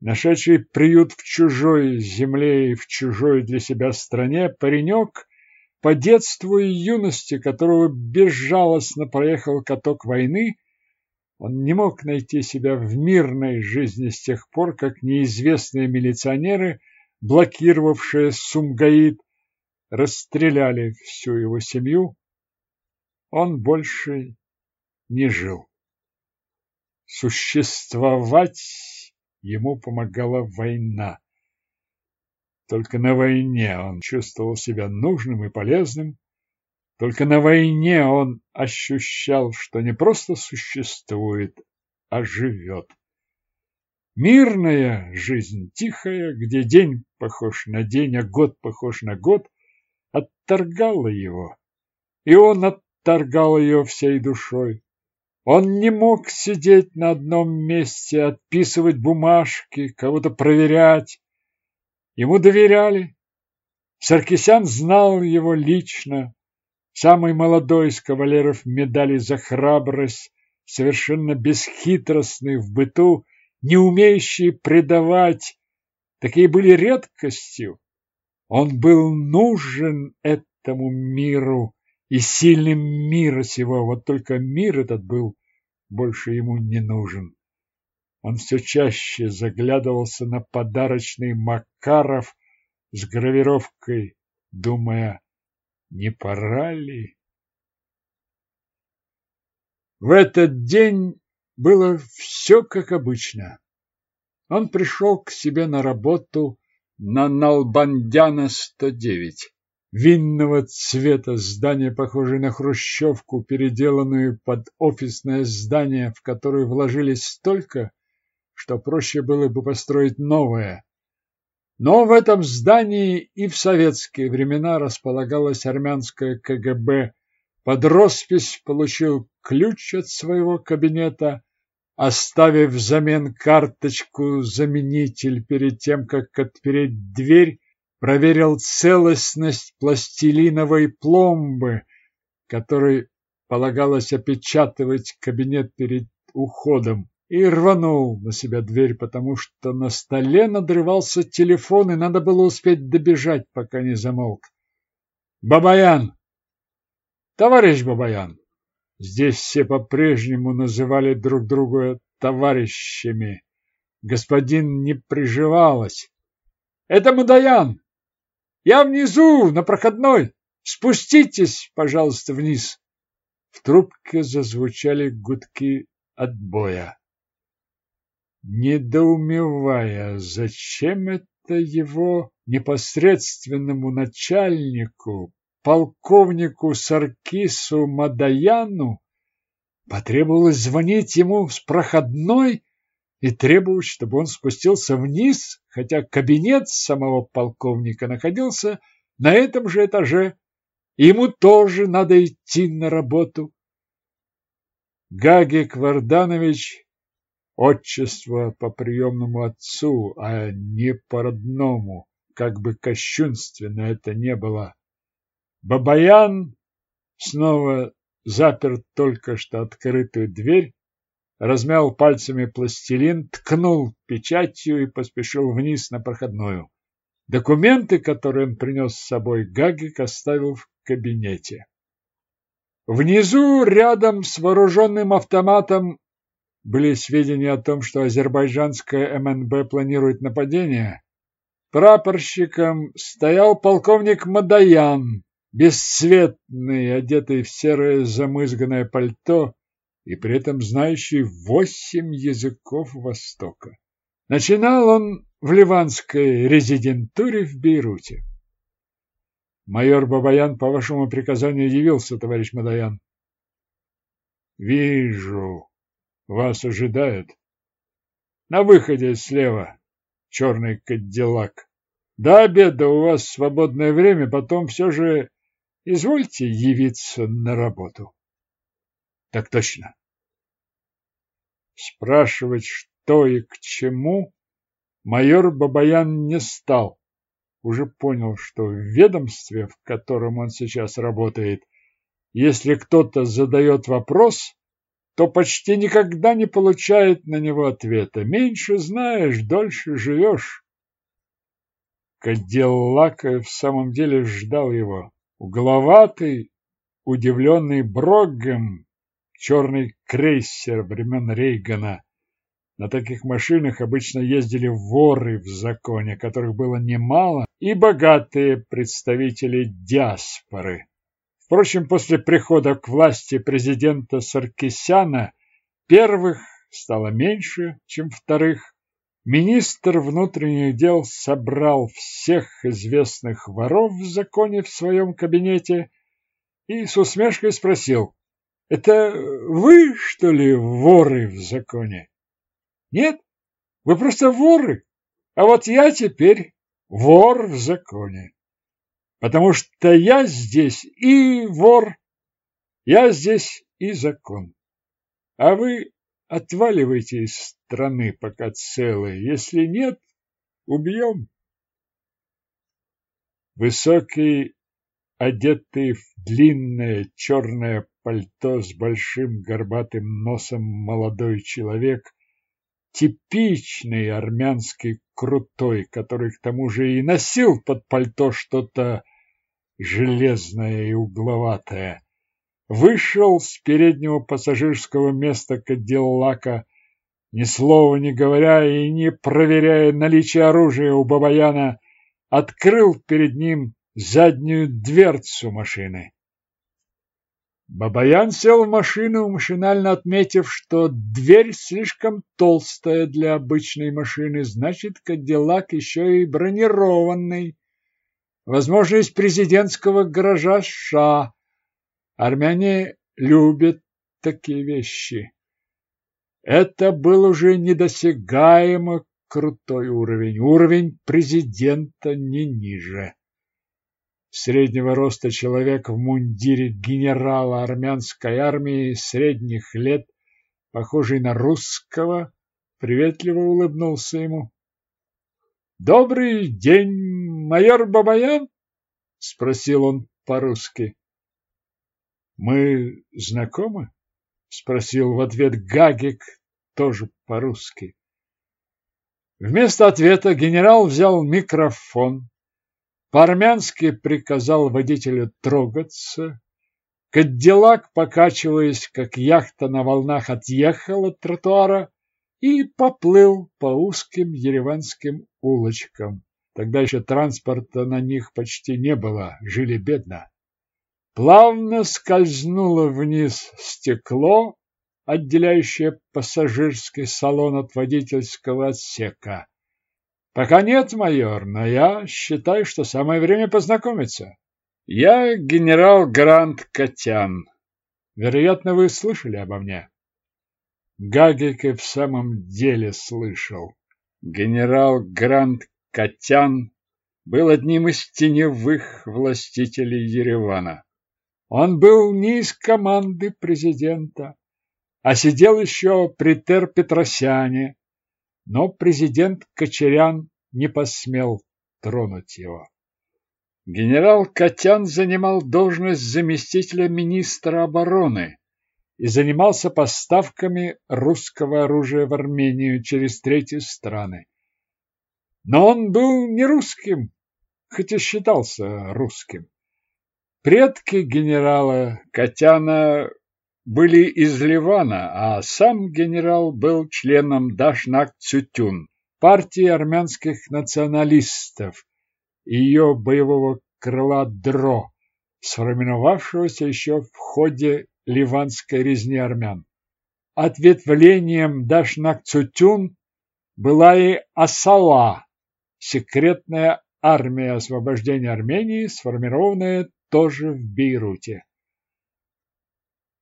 нашедший приют в чужой земле и в чужой для себя стране, паренек по детству и юности, которого безжалостно проехал каток войны, он не мог найти себя в мирной жизни с тех пор, как неизвестные милиционеры, блокировавшие Сумгаид, расстреляли всю его семью. Он больше не жил. Существовать ему помогала война. Только на войне он чувствовал себя нужным и полезным. Только на войне он ощущал, что не просто существует, а живет. Мирная жизнь, тихая, где день похож на день, а год похож на год, отторгала его. И он отторгал ее всей душой. Он не мог сидеть на одном месте, отписывать бумажки, кого-то проверять. Ему доверяли. Саркисян знал его лично. Самый молодой из кавалеров медали за храбрость, совершенно бесхитростный в быту, не умеющий предавать. Такие были редкостью. Он был нужен этому миру и сильным мира сего, вот только мир этот был больше ему не нужен. Он все чаще заглядывался на подарочный Макаров с гравировкой, думая, не пора ли? В этот день было все как обычно. Он пришел к себе на работу на Налбандяна 109 винного цвета здание, похожее на хрущевку, переделанную под офисное здание, в которое вложились столько, что проще было бы построить новое. Но в этом здании и в советские времена располагалось армянское КГБ. Под роспись получил ключ от своего кабинета, оставив взамен карточку-заменитель перед тем, как отпереть дверь, проверил целостность пластилиновой пломбы, которой полагалось опечатывать кабинет перед уходом, и рванул на себя дверь, потому что на столе надрывался телефон, и надо было успеть добежать, пока не замолк. «Бабаян! Товарищ Бабаян!» Здесь все по-прежнему называли друг друга товарищами. Господин не приживалась. «Это Мадаян! Я внизу, на проходной. Спуститесь, пожалуйста, вниз. В трубке зазвучали гудки отбоя. Недоумевая, зачем это его непосредственному начальнику, полковнику Саркису Мадаяну, потребовалось звонить ему с проходной и требовать, чтобы он спустился вниз, хотя кабинет самого полковника находился на этом же этаже, ему тоже надо идти на работу. Гагик Варданович – отчество по приемному отцу, а не по родному, как бы кощунственно это не было. Бабаян снова запер только что открытую дверь размял пальцами пластилин, ткнул печатью и поспешил вниз на проходную. Документы, которые он принес с собой, Гагик оставил в кабинете. Внизу, рядом с вооруженным автоматом, были сведения о том, что азербайджанская МНБ планирует нападение. Прапорщиком стоял полковник Мадаян, бесцветный, одетый в серое замызганное пальто, и при этом знающий восемь языков Востока. Начинал он в ливанской резидентуре в Бейруте. Майор Бабаян по вашему приказанию явился, товарищ Мадаян. Вижу, вас ожидают. На выходе слева черный кадиллак. До обеда у вас свободное время, потом все же извольте явиться на работу. Так точно. Спрашивать, что и к чему, майор Бабаян не стал. Уже понял, что в ведомстве, в котором он сейчас работает, если кто-то задает вопрос, то почти никогда не получает на него ответа. Меньше знаешь, дольше живешь. Кадиллак в самом деле ждал его. Угловатый, удивленный Броггем, черный крейсер времен Рейгана. На таких машинах обычно ездили воры в законе, которых было немало, и богатые представители диаспоры. Впрочем, после прихода к власти президента Саркисяна первых стало меньше, чем вторых. Министр внутренних дел собрал всех известных воров в законе в своем кабинете и с усмешкой спросил, «Это вы, что ли, воры в законе?» «Нет, вы просто воры, а вот я теперь вор в законе, потому что я здесь и вор, я здесь и закон, а вы отваливайте из страны, пока целые, если нет, убьем». Высокий одетый в длинное черное пальто с большим горбатым носом молодой человек, типичный армянский крутой, который к тому же и носил под пальто что-то железное и угловатое, вышел с переднего пассажирского места Кадиллака, ни слова не говоря и не проверяя наличие оружия у Бабаяна, открыл перед ним заднюю дверцу машины. Бабаян сел в машину, машинально отметив, что дверь слишком толстая для обычной машины, значит, Кадиллак еще и бронированный. Возможно, из президентского гаража США. Армяне любят такие вещи. Это был уже недосягаемо крутой уровень, уровень президента не ниже среднего роста человек в мундире генерала армянской армии средних лет, похожий на русского, приветливо улыбнулся ему. «Добрый день, майор Бабаян?» — спросил он по-русски. «Мы знакомы?» — спросил в ответ Гагик, тоже по-русски. Вместо ответа генерал взял микрофон, по-армянски приказал водителю трогаться. Кадиллак, покачиваясь, как яхта на волнах, отъехал от тротуара и поплыл по узким ереванским улочкам. Тогда еще транспорта на них почти не было, жили бедно. Плавно скользнуло вниз стекло, отделяющее пассажирский салон от водительского отсека. Пока нет, майор, но я считаю, что самое время познакомиться. Я генерал Грант Котян. Вероятно, вы слышали обо мне. Гагик и в самом деле слышал. Генерал Грант Котян был одним из теневых властителей Еревана. Он был не из команды президента, а сидел еще при Тер-Петросяне, но президент Кочерян не посмел тронуть его. Генерал Котян занимал должность заместителя министра обороны и занимался поставками русского оружия в Армению через третьи страны. Но он был не русским, хотя считался русским. Предки генерала Котяна были из Ливана, а сам генерал был членом Дашнак Цютюн, партии армянских националистов ее боевого крыла ДРО, сформировавшегося еще в ходе ливанской резни армян. Ответвлением Дашнак Цютюн была и Асала, секретная армия освобождения Армении, сформированная тоже в Бейруте.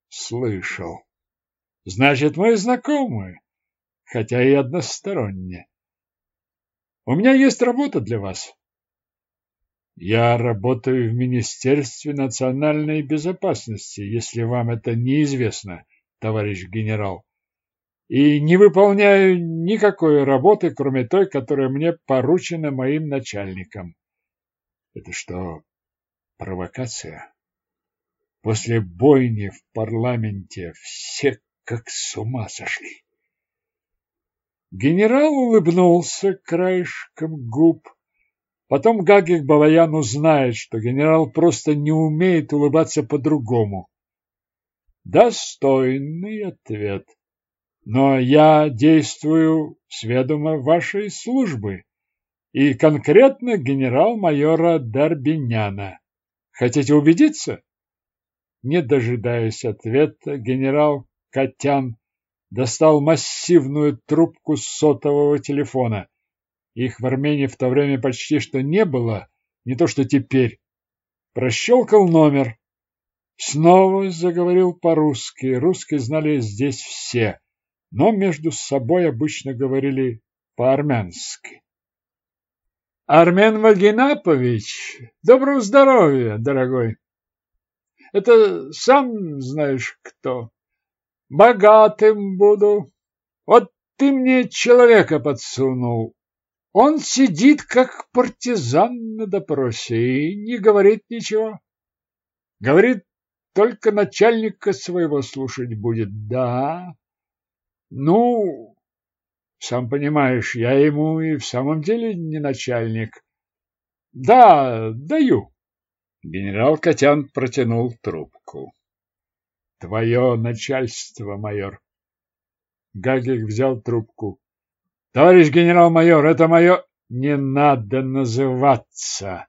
Слышал. Значит, мы знакомы, хотя и односторонне. У меня есть работа для вас. Я работаю в Министерстве национальной безопасности, если вам это неизвестно, товарищ генерал, и не выполняю никакой работы, кроме той, которая мне поручена моим начальником. Это что, провокация? После бойни в парламенте все как с ума сошли. Генерал улыбнулся краешком губ. Потом Гагик Баваян узнает, что генерал просто не умеет улыбаться по-другому. Достойный ответ. Но я действую с ведома вашей службы и конкретно генерал-майора Дарбиняна. Хотите убедиться? Не дожидаясь ответа, генерал Котян достал массивную трубку сотового телефона. Их в Армении в то время почти что не было, не то что теперь. Прощелкал номер. Снова заговорил по-русски. Русские знали здесь все, но между собой обычно говорили по-армянски. Армен Вагинапович, доброго здоровья, дорогой. Это сам знаешь кто. Богатым буду. Вот ты мне человека подсунул. Он сидит, как партизан на допросе, и не говорит ничего. Говорит, только начальника своего слушать будет. Да. Ну, сам понимаешь, я ему и в самом деле не начальник. Да, даю. Генерал Котян протянул трубку. Твое начальство, майор. Гагик взял трубку. Товарищ генерал-майор, это мое... Не надо называться,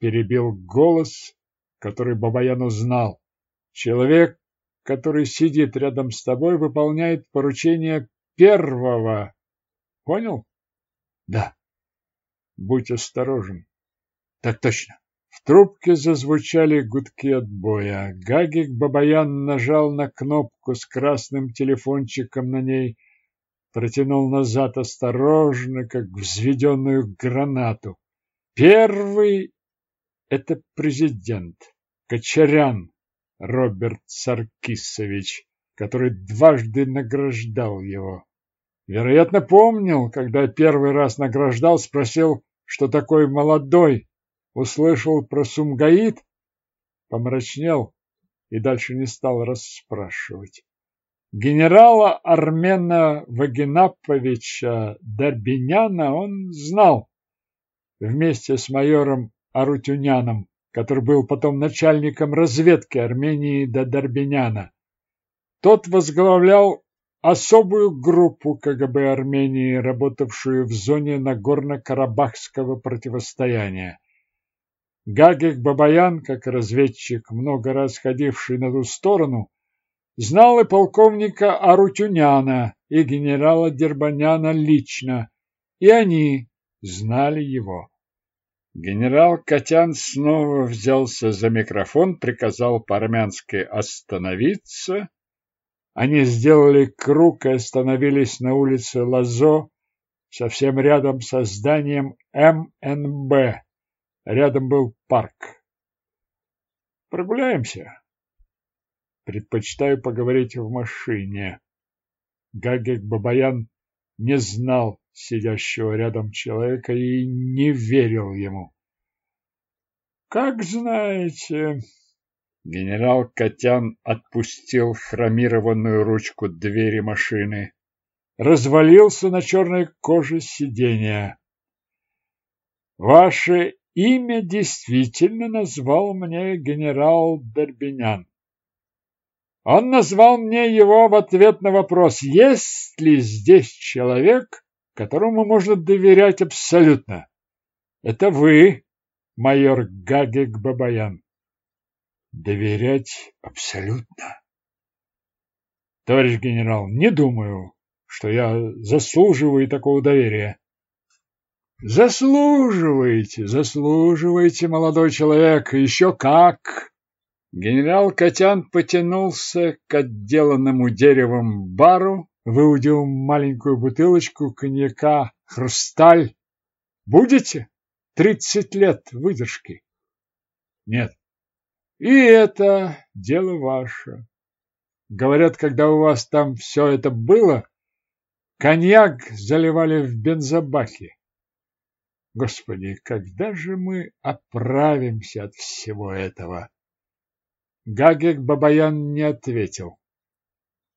перебил голос, который Бабаян узнал. Человек, который сидит рядом с тобой, выполняет поручение первого. Понял? Да. Будь осторожен. Так точно. Трубке зазвучали гудки отбоя. Гагик Бабаян нажал на кнопку с красным телефончиком на ней, протянул назад осторожно, как взведенную гранату. Первый — это президент, Кочарян Роберт Саркисович, который дважды награждал его. Вероятно, помнил, когда первый раз награждал, спросил, что такой молодой, услышал про Сумгаит, помрачнел и дальше не стал расспрашивать. Генерала Армена Вагинаповича Дарбиняна он знал вместе с майором Арутюняном, который был потом начальником разведки Армении до Дарбиняна. Тот возглавлял особую группу КГБ Армении, работавшую в зоне Нагорно-Карабахского противостояния. Гагик Бабаян, как разведчик, много раз ходивший на ту сторону, знал и полковника Арутюняна, и генерала Дербаняна лично, и они знали его. Генерал Котян снова взялся за микрофон, приказал по-армянски остановиться. Они сделали круг и остановились на улице Лазо, совсем рядом со зданием МНБ. Рядом был парк. Прогуляемся. Предпочитаю поговорить в машине. Гагик Бабаян не знал сидящего рядом человека и не верил ему. Как знаете, генерал Котян отпустил хромированную ручку двери машины, развалился на черной коже сиденья. Ваше Имя действительно назвал мне генерал Дербинян. Он назвал мне его в ответ на вопрос, есть ли здесь человек, которому можно доверять абсолютно. Это вы, майор Гагик Бабаян. Доверять абсолютно? Товарищ генерал, не думаю, что я заслуживаю такого доверия. Заслуживаете, заслуживаете, молодой человек, еще как. Генерал Котян потянулся к отделанному деревом бару, выудил маленькую бутылочку коньяка «Хрусталь». Будете? Тридцать лет выдержки. Нет. И это дело ваше. Говорят, когда у вас там все это было, коньяк заливали в бензобаке. Господи, когда же мы оправимся от всего этого? Гагек Бабаян не ответил.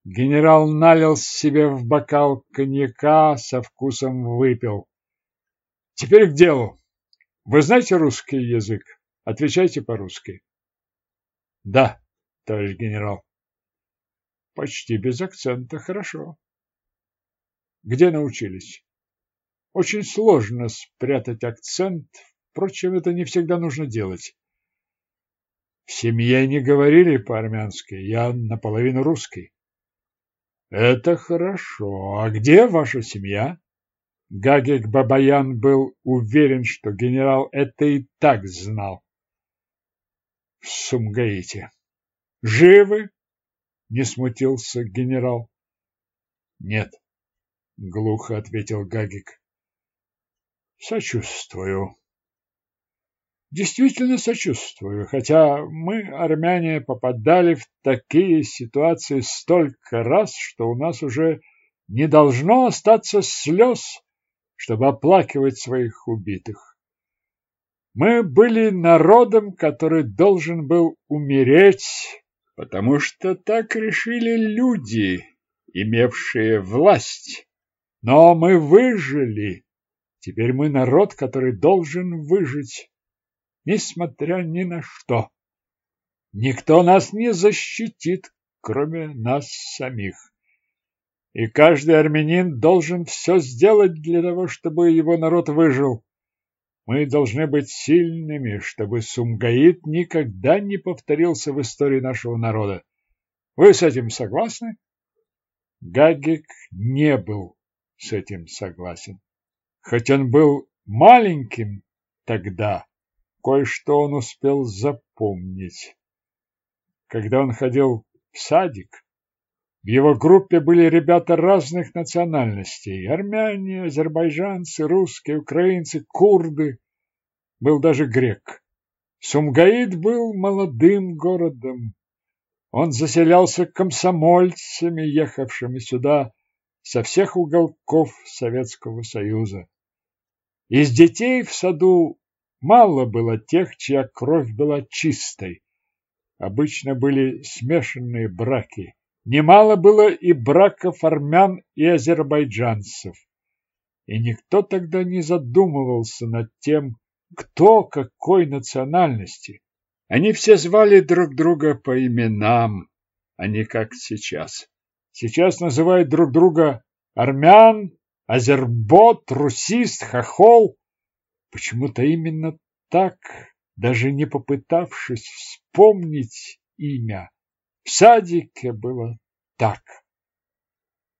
Генерал налил себе в бокал коньяка, со вкусом выпил. Теперь к делу. Вы знаете русский язык? Отвечайте по-русски. Да, товарищ генерал. Почти без акцента, хорошо. Где научились? Очень сложно спрятать акцент, впрочем, это не всегда нужно делать. В семье не говорили по-армянски, я наполовину русский. Это хорошо. А где ваша семья? Гагик Бабаян был уверен, что генерал это и так знал. В Сумгаите. Живы? Не смутился генерал. Нет, глухо ответил Гагик. Сочувствую. Действительно сочувствую, хотя мы, армяне, попадали в такие ситуации столько раз, что у нас уже не должно остаться слез, чтобы оплакивать своих убитых. Мы были народом, который должен был умереть, потому что так решили люди, имевшие власть. Но мы выжили. Теперь мы народ, который должен выжить несмотря ни на что. Никто нас не защитит, кроме нас самих. И каждый армянин должен все сделать для того, чтобы его народ выжил. Мы должны быть сильными, чтобы Сумгаит никогда не повторился в истории нашего народа. Вы с этим согласны? Гагик не был с этим согласен. Хоть он был маленьким тогда, Кое-что он успел запомнить. Когда он ходил в садик, в его группе были ребята разных национальностей. Армяне, азербайджанцы, русские, украинцы, курды. Был даже грек. Сумгаид был молодым городом. Он заселялся комсомольцами, ехавшими сюда со всех уголков Советского Союза. Из детей в саду Мало было тех, чья кровь была чистой. Обычно были смешанные браки. Немало было и браков армян и азербайджанцев. И никто тогда не задумывался над тем, кто какой национальности. Они все звали друг друга по именам, а не как сейчас. Сейчас называют друг друга армян, азербот, русист, хохол. Почему-то именно так, даже не попытавшись вспомнить имя, в садике было так.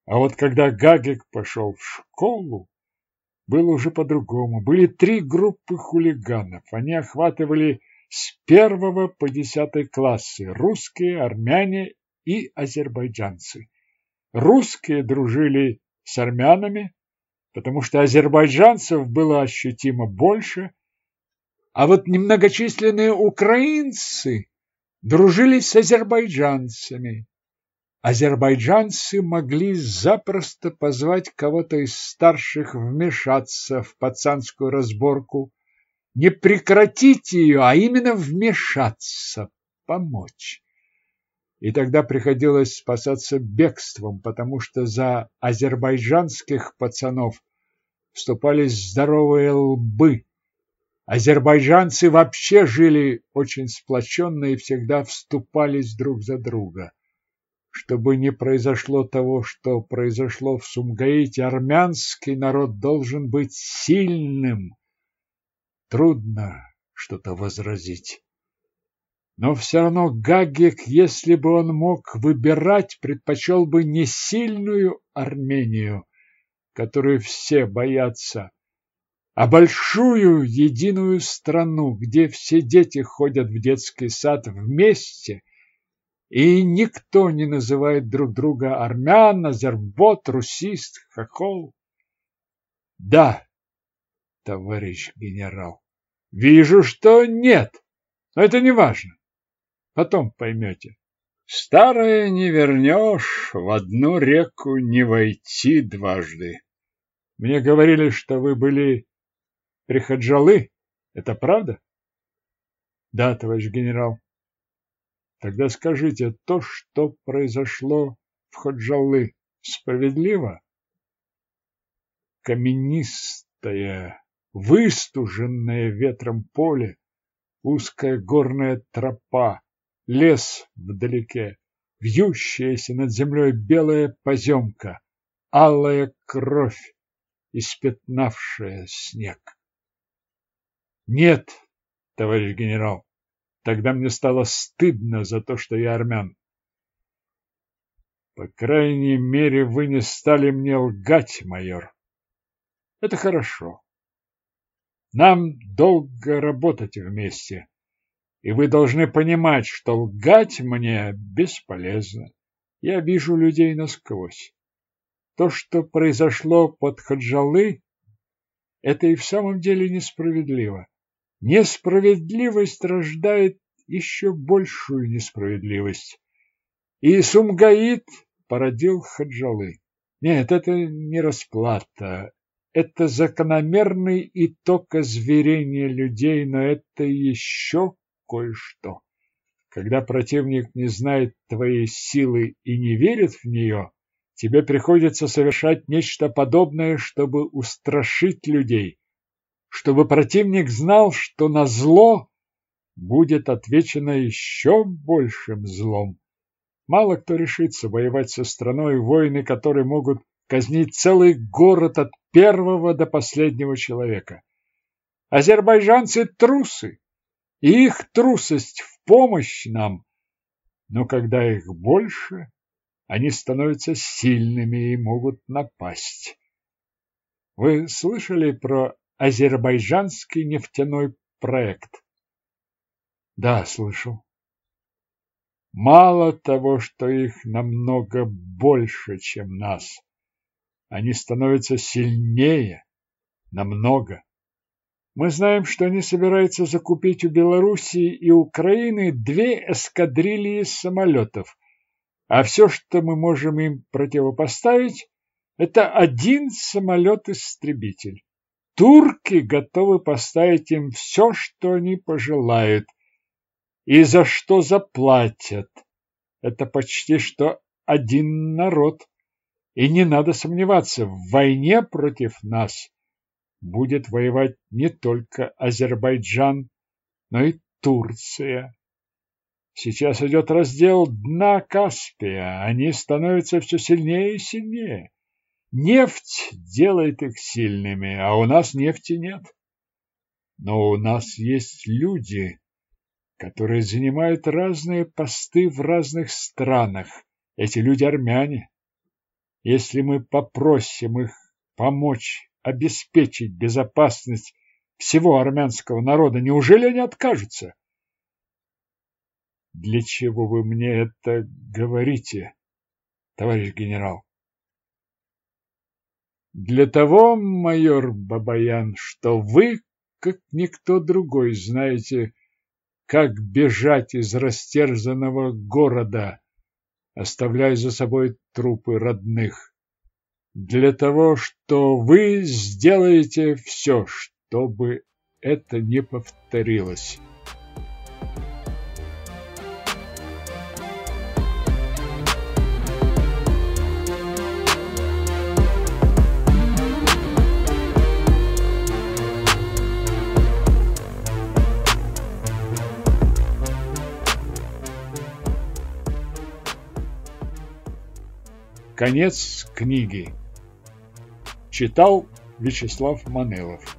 А вот когда Гагик пошел в школу, было уже по-другому. Были три группы хулиганов. Они охватывали с первого по десятый классы – русские, армяне и азербайджанцы. Русские дружили с армянами, потому что азербайджанцев было ощутимо больше, а вот немногочисленные украинцы дружили с азербайджанцами. Азербайджанцы могли запросто позвать кого-то из старших вмешаться в пацанскую разборку, не прекратить ее, а именно вмешаться, помочь. И тогда приходилось спасаться бегством, потому что за азербайджанских пацанов вступались здоровые лбы. Азербайджанцы вообще жили очень сплоченно и всегда вступались друг за друга. Чтобы не произошло того, что произошло в Сумгаите, армянский народ должен быть сильным. Трудно что-то возразить. Но все равно Гагик, если бы он мог выбирать, предпочел бы не сильную Армению, которую все боятся, а большую единую страну, где все дети ходят в детский сад вместе, и никто не называет друг друга армян, азербот, русист, хохол. Да, товарищ генерал, вижу, что нет, но это не важно. Потом поймете. Старое не вернешь, в одну реку не войти дважды. Мне говорили, что вы были приходжалы. Это правда? Да, товарищ генерал. Тогда скажите, то, что произошло в Ходжалы справедливо? Каменистое, выстуженное ветром поле, узкая горная тропа, лес вдалеке, вьющаяся над землей белая поземка, алая кровь, испятнавшая снег. Нет, товарищ генерал, тогда мне стало стыдно за то, что я армян. По крайней мере, вы не стали мне лгать, майор. Это хорошо. Нам долго работать вместе, и вы должны понимать, что лгать мне бесполезно. Я вижу людей насквозь. То, что произошло под Хаджалы, это и в самом деле несправедливо. Несправедливость рождает еще большую несправедливость. И Сумгаит породил Хаджалы. Нет, это не расплата. Это закономерный итог озверения людей, но это еще кое-что. Когда противник не знает твоей силы и не верит в нее, тебе приходится совершать нечто подобное, чтобы устрашить людей, чтобы противник знал, что на зло будет отвечено еще большим злом. Мало кто решится воевать со страной, воины которые могут казнить целый город от первого до последнего человека. Азербайджанцы трусы, и их трусость в помощь нам. Но когда их больше, они становятся сильными и могут напасть. Вы слышали про азербайджанский нефтяной проект? Да, слышал. Мало того, что их намного больше, чем нас, они становятся сильнее, намного. Мы знаем, что они собираются закупить у Белоруссии и Украины две эскадрильи самолетов, а все, что мы можем им противопоставить, это один самолет-истребитель. Турки готовы поставить им все, что они пожелают – и за что заплатят. Это почти что один народ. И не надо сомневаться, в войне против нас будет воевать не только Азербайджан, но и Турция. Сейчас идет раздел дна Каспия. Они становятся все сильнее и сильнее. Нефть делает их сильными, а у нас нефти нет. Но у нас есть люди, которые занимают разные посты в разных странах. Эти люди армяне. Если мы попросим их помочь обеспечить безопасность всего армянского народа, неужели они откажутся? Для чего вы мне это говорите, товарищ генерал? Для того, майор Бабаян, что вы, как никто другой, знаете, как бежать из растерзанного города, оставляя за собой трупы родных. Для того, что вы сделаете все, чтобы это не повторилось. Конец книги. Читал Вячеслав Манелов.